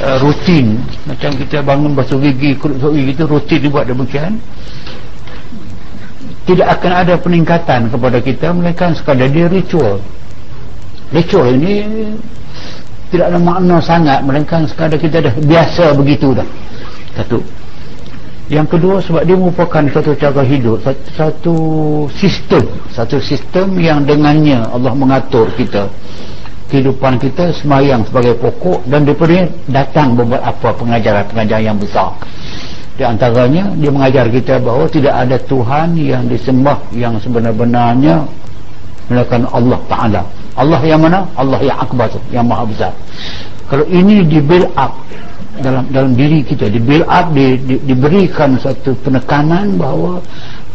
uh, rutin. Macam kita bangun basuh gigi kulit gigi itu rutin dibuat demikian. Tidak akan ada peningkatan kepada kita melainkan sekadar dia ritual. Ritual ini tidak ada makna sangat melainkan sekadar kita dah biasa begitu dah. Satu. Yang kedua sebab dia merupakan satu cara hidup satu, satu sistem. Satu sistem yang dengannya Allah mengatur kita kehidupan kita semayang sebagai pokok dan daripada datang membuat apa pengajaran-pengajaran yang besar. Di antaranya dia mengajar kita bahawa tidak ada Tuhan yang disembah yang sebenar-benarnya melakukan Allah Ta'ala. Allah yang mana? Allah yang akbar yang maha besar. Kalau ini di build up dalam dalam diri kita di build up di, di, diberikan satu penekanan bahawa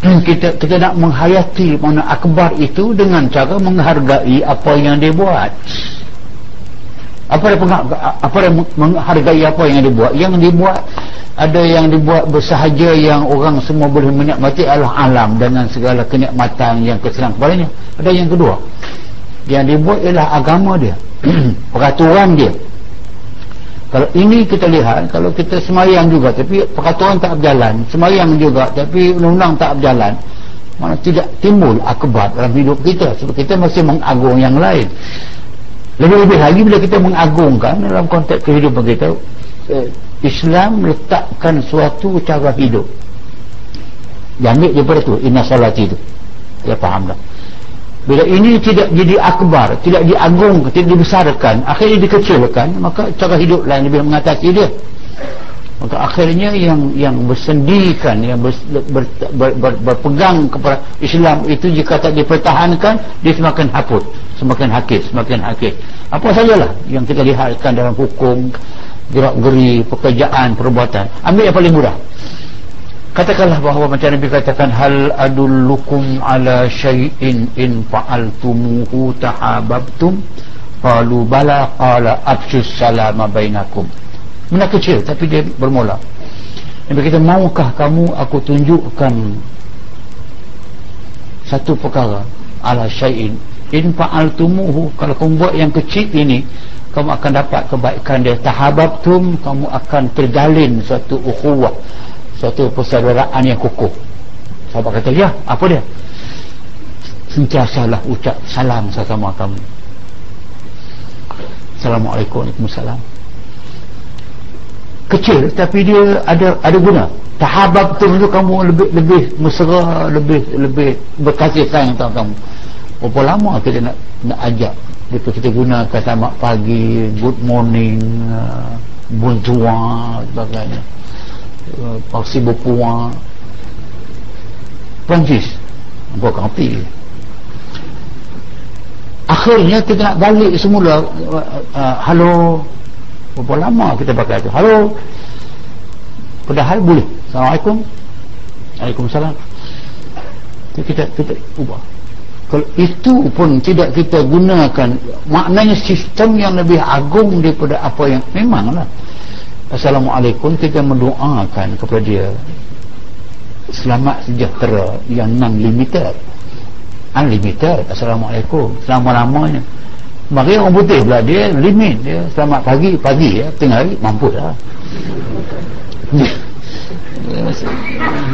kita kita nak menghayati mana akbar itu dengan cara menghargai apa yang dia buat. Apa dia apa dia menghargai apa yang dia buat? Yang dia buat ada yang dibuat bersahaja yang orang semua boleh menikmati adalah alam dengan segala kenikmatan yang kesenang kepadanya. Ada yang kedua. Yang dibuat ialah agama dia. Peraturan dia kalau ini kita lihat kalau kita semayang juga tapi peraturan tak berjalan semayang juga tapi undang-undang tak berjalan mana tidak timbul akibat dalam hidup kita sebab kita masih mengagung yang lain. Lebih-lebih lagi bila kita mengagungkan dalam konteks kehidupan kita eh, Islam letakkan suatu cara hidup. Yang ambil daripada tu inna salati tu. Dia faham tak bila ini tidak jadi akbar tidak diagung tidak dibesarkan akhirnya dikecilkan maka cara hidup lain lebih mengatasi dia. Maka akhirnya yang yang bersendikan yang ber, ber, ber, ber, berpegang kepada Islam itu jika tak dipertahankan dia semakin hapus semakin hakis semakin hakis. Apa sajalah yang kita lihatkan dalam hukum gerak geri pekerjaan perbuatan. Ambil yang paling mudah katakanlah bahawa macam Nabi katakan hal adullukum ala syai'in in fa'altumuhu tahabbtum? Qalu bala qala abshus salama bainakum. Benda kecil tapi dia bermula. Nabi kata maukah kamu aku tunjukkan satu perkara ala syai'in in fa'altumuhu? Kalau kamu buat yang kecil ini kamu akan dapat kebaikan dia. Tahabbtum kamu akan terjalin satu ukhuwah suatu persaudaraan yang kukuh. Sahabat kata ya apa dia? Sentiasalah ucap salam sesama kamu. Assalamualaikum Waalaikumsalam. Kecil tapi dia ada ada guna. Tahabab tu tu kamu lebih lebih mesra lebih lebih berkasih sayang tentang kamu. Berapa lama kita nak nak ajak? Lepas kita gunakan selamat pagi good morning uh, bonjour sebagainya uh, paksi berpuang. Perancis. Kau kerti akhirnya kita nak balik semula uh, uh, halo. Berapa lama kita pakai itu halo. Padahal boleh. Assalamualaikum. Waalaikumsalam. Kita kita ubah. Kalau itu pun tidak kita gunakan maknanya sistem yang lebih agung daripada apa yang memanglah Assalamualaikum kita mendoakan kepada dia. Selamat sejahtera yang non-limited. Unlimited Assalamualaikum. Selama-lamanya. Bagi orang putih pula dia limit dia. Selamat pagi pagi ya. Tengah hari mampu dah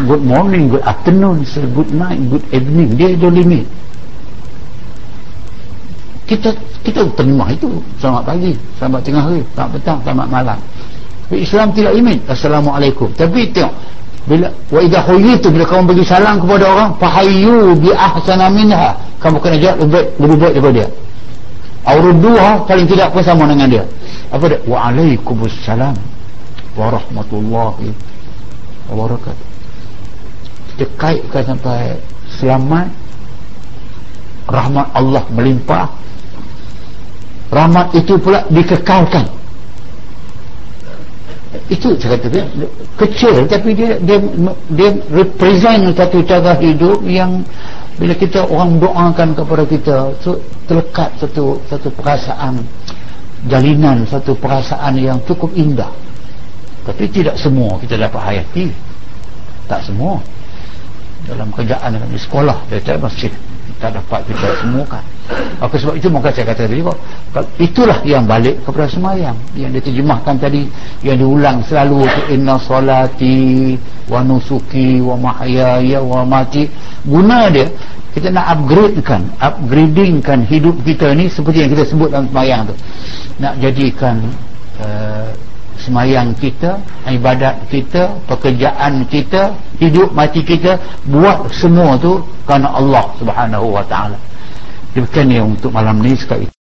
good morning good afternoon good night good evening. Dia ada limit. Kita kita terima itu. Selamat pagi selamat tengah hari selamat petang selamat malam Islam tidak limit Assalamualaikum. Tapi tengok bila wa idha huyitu bila kamu bagi salam kepada orang fahayyu bi ahsana minha. Kamu kena jawab lebih baik, lebih baik daripada dia. Awrudduha paling tidak pun sama dengan dia. Apa dia? Wa alaikumussalam warahmatullahi wabarakatuh kita kaitkan sampai selamat. Rahmat Allah melimpah. Rahmat itu pula dikekalkan itu saya kata dia kecil tapi dia dia dia represent satu cara hidup yang bila kita orang doakan kepada kita so, terlekat satu satu perasaan jalinan satu perasaan yang cukup indah. Tapi tidak semua kita dapat hayati tak semua. Dalam kerjaan di sekolah dia tak masih tak dapat kita semuakan apa sebab itu? Maka saya kata tadi itulah yang balik kepada semayang. Yang diterjemahkan tadi yang diulang selalu inna salati wa nusuki wa mahyaya wa mati guna dia kita nak upgradekan upgradingkan hidup kita ni seperti yang kita sebut dalam semayang tu. Nak jadikan uh, semayang kita ibadat kita pekerjaan kita hidup mati kita buat semua tu kerana Allah subhanahu wa ta'ala. Demikian yang untuk malam ni. Sekali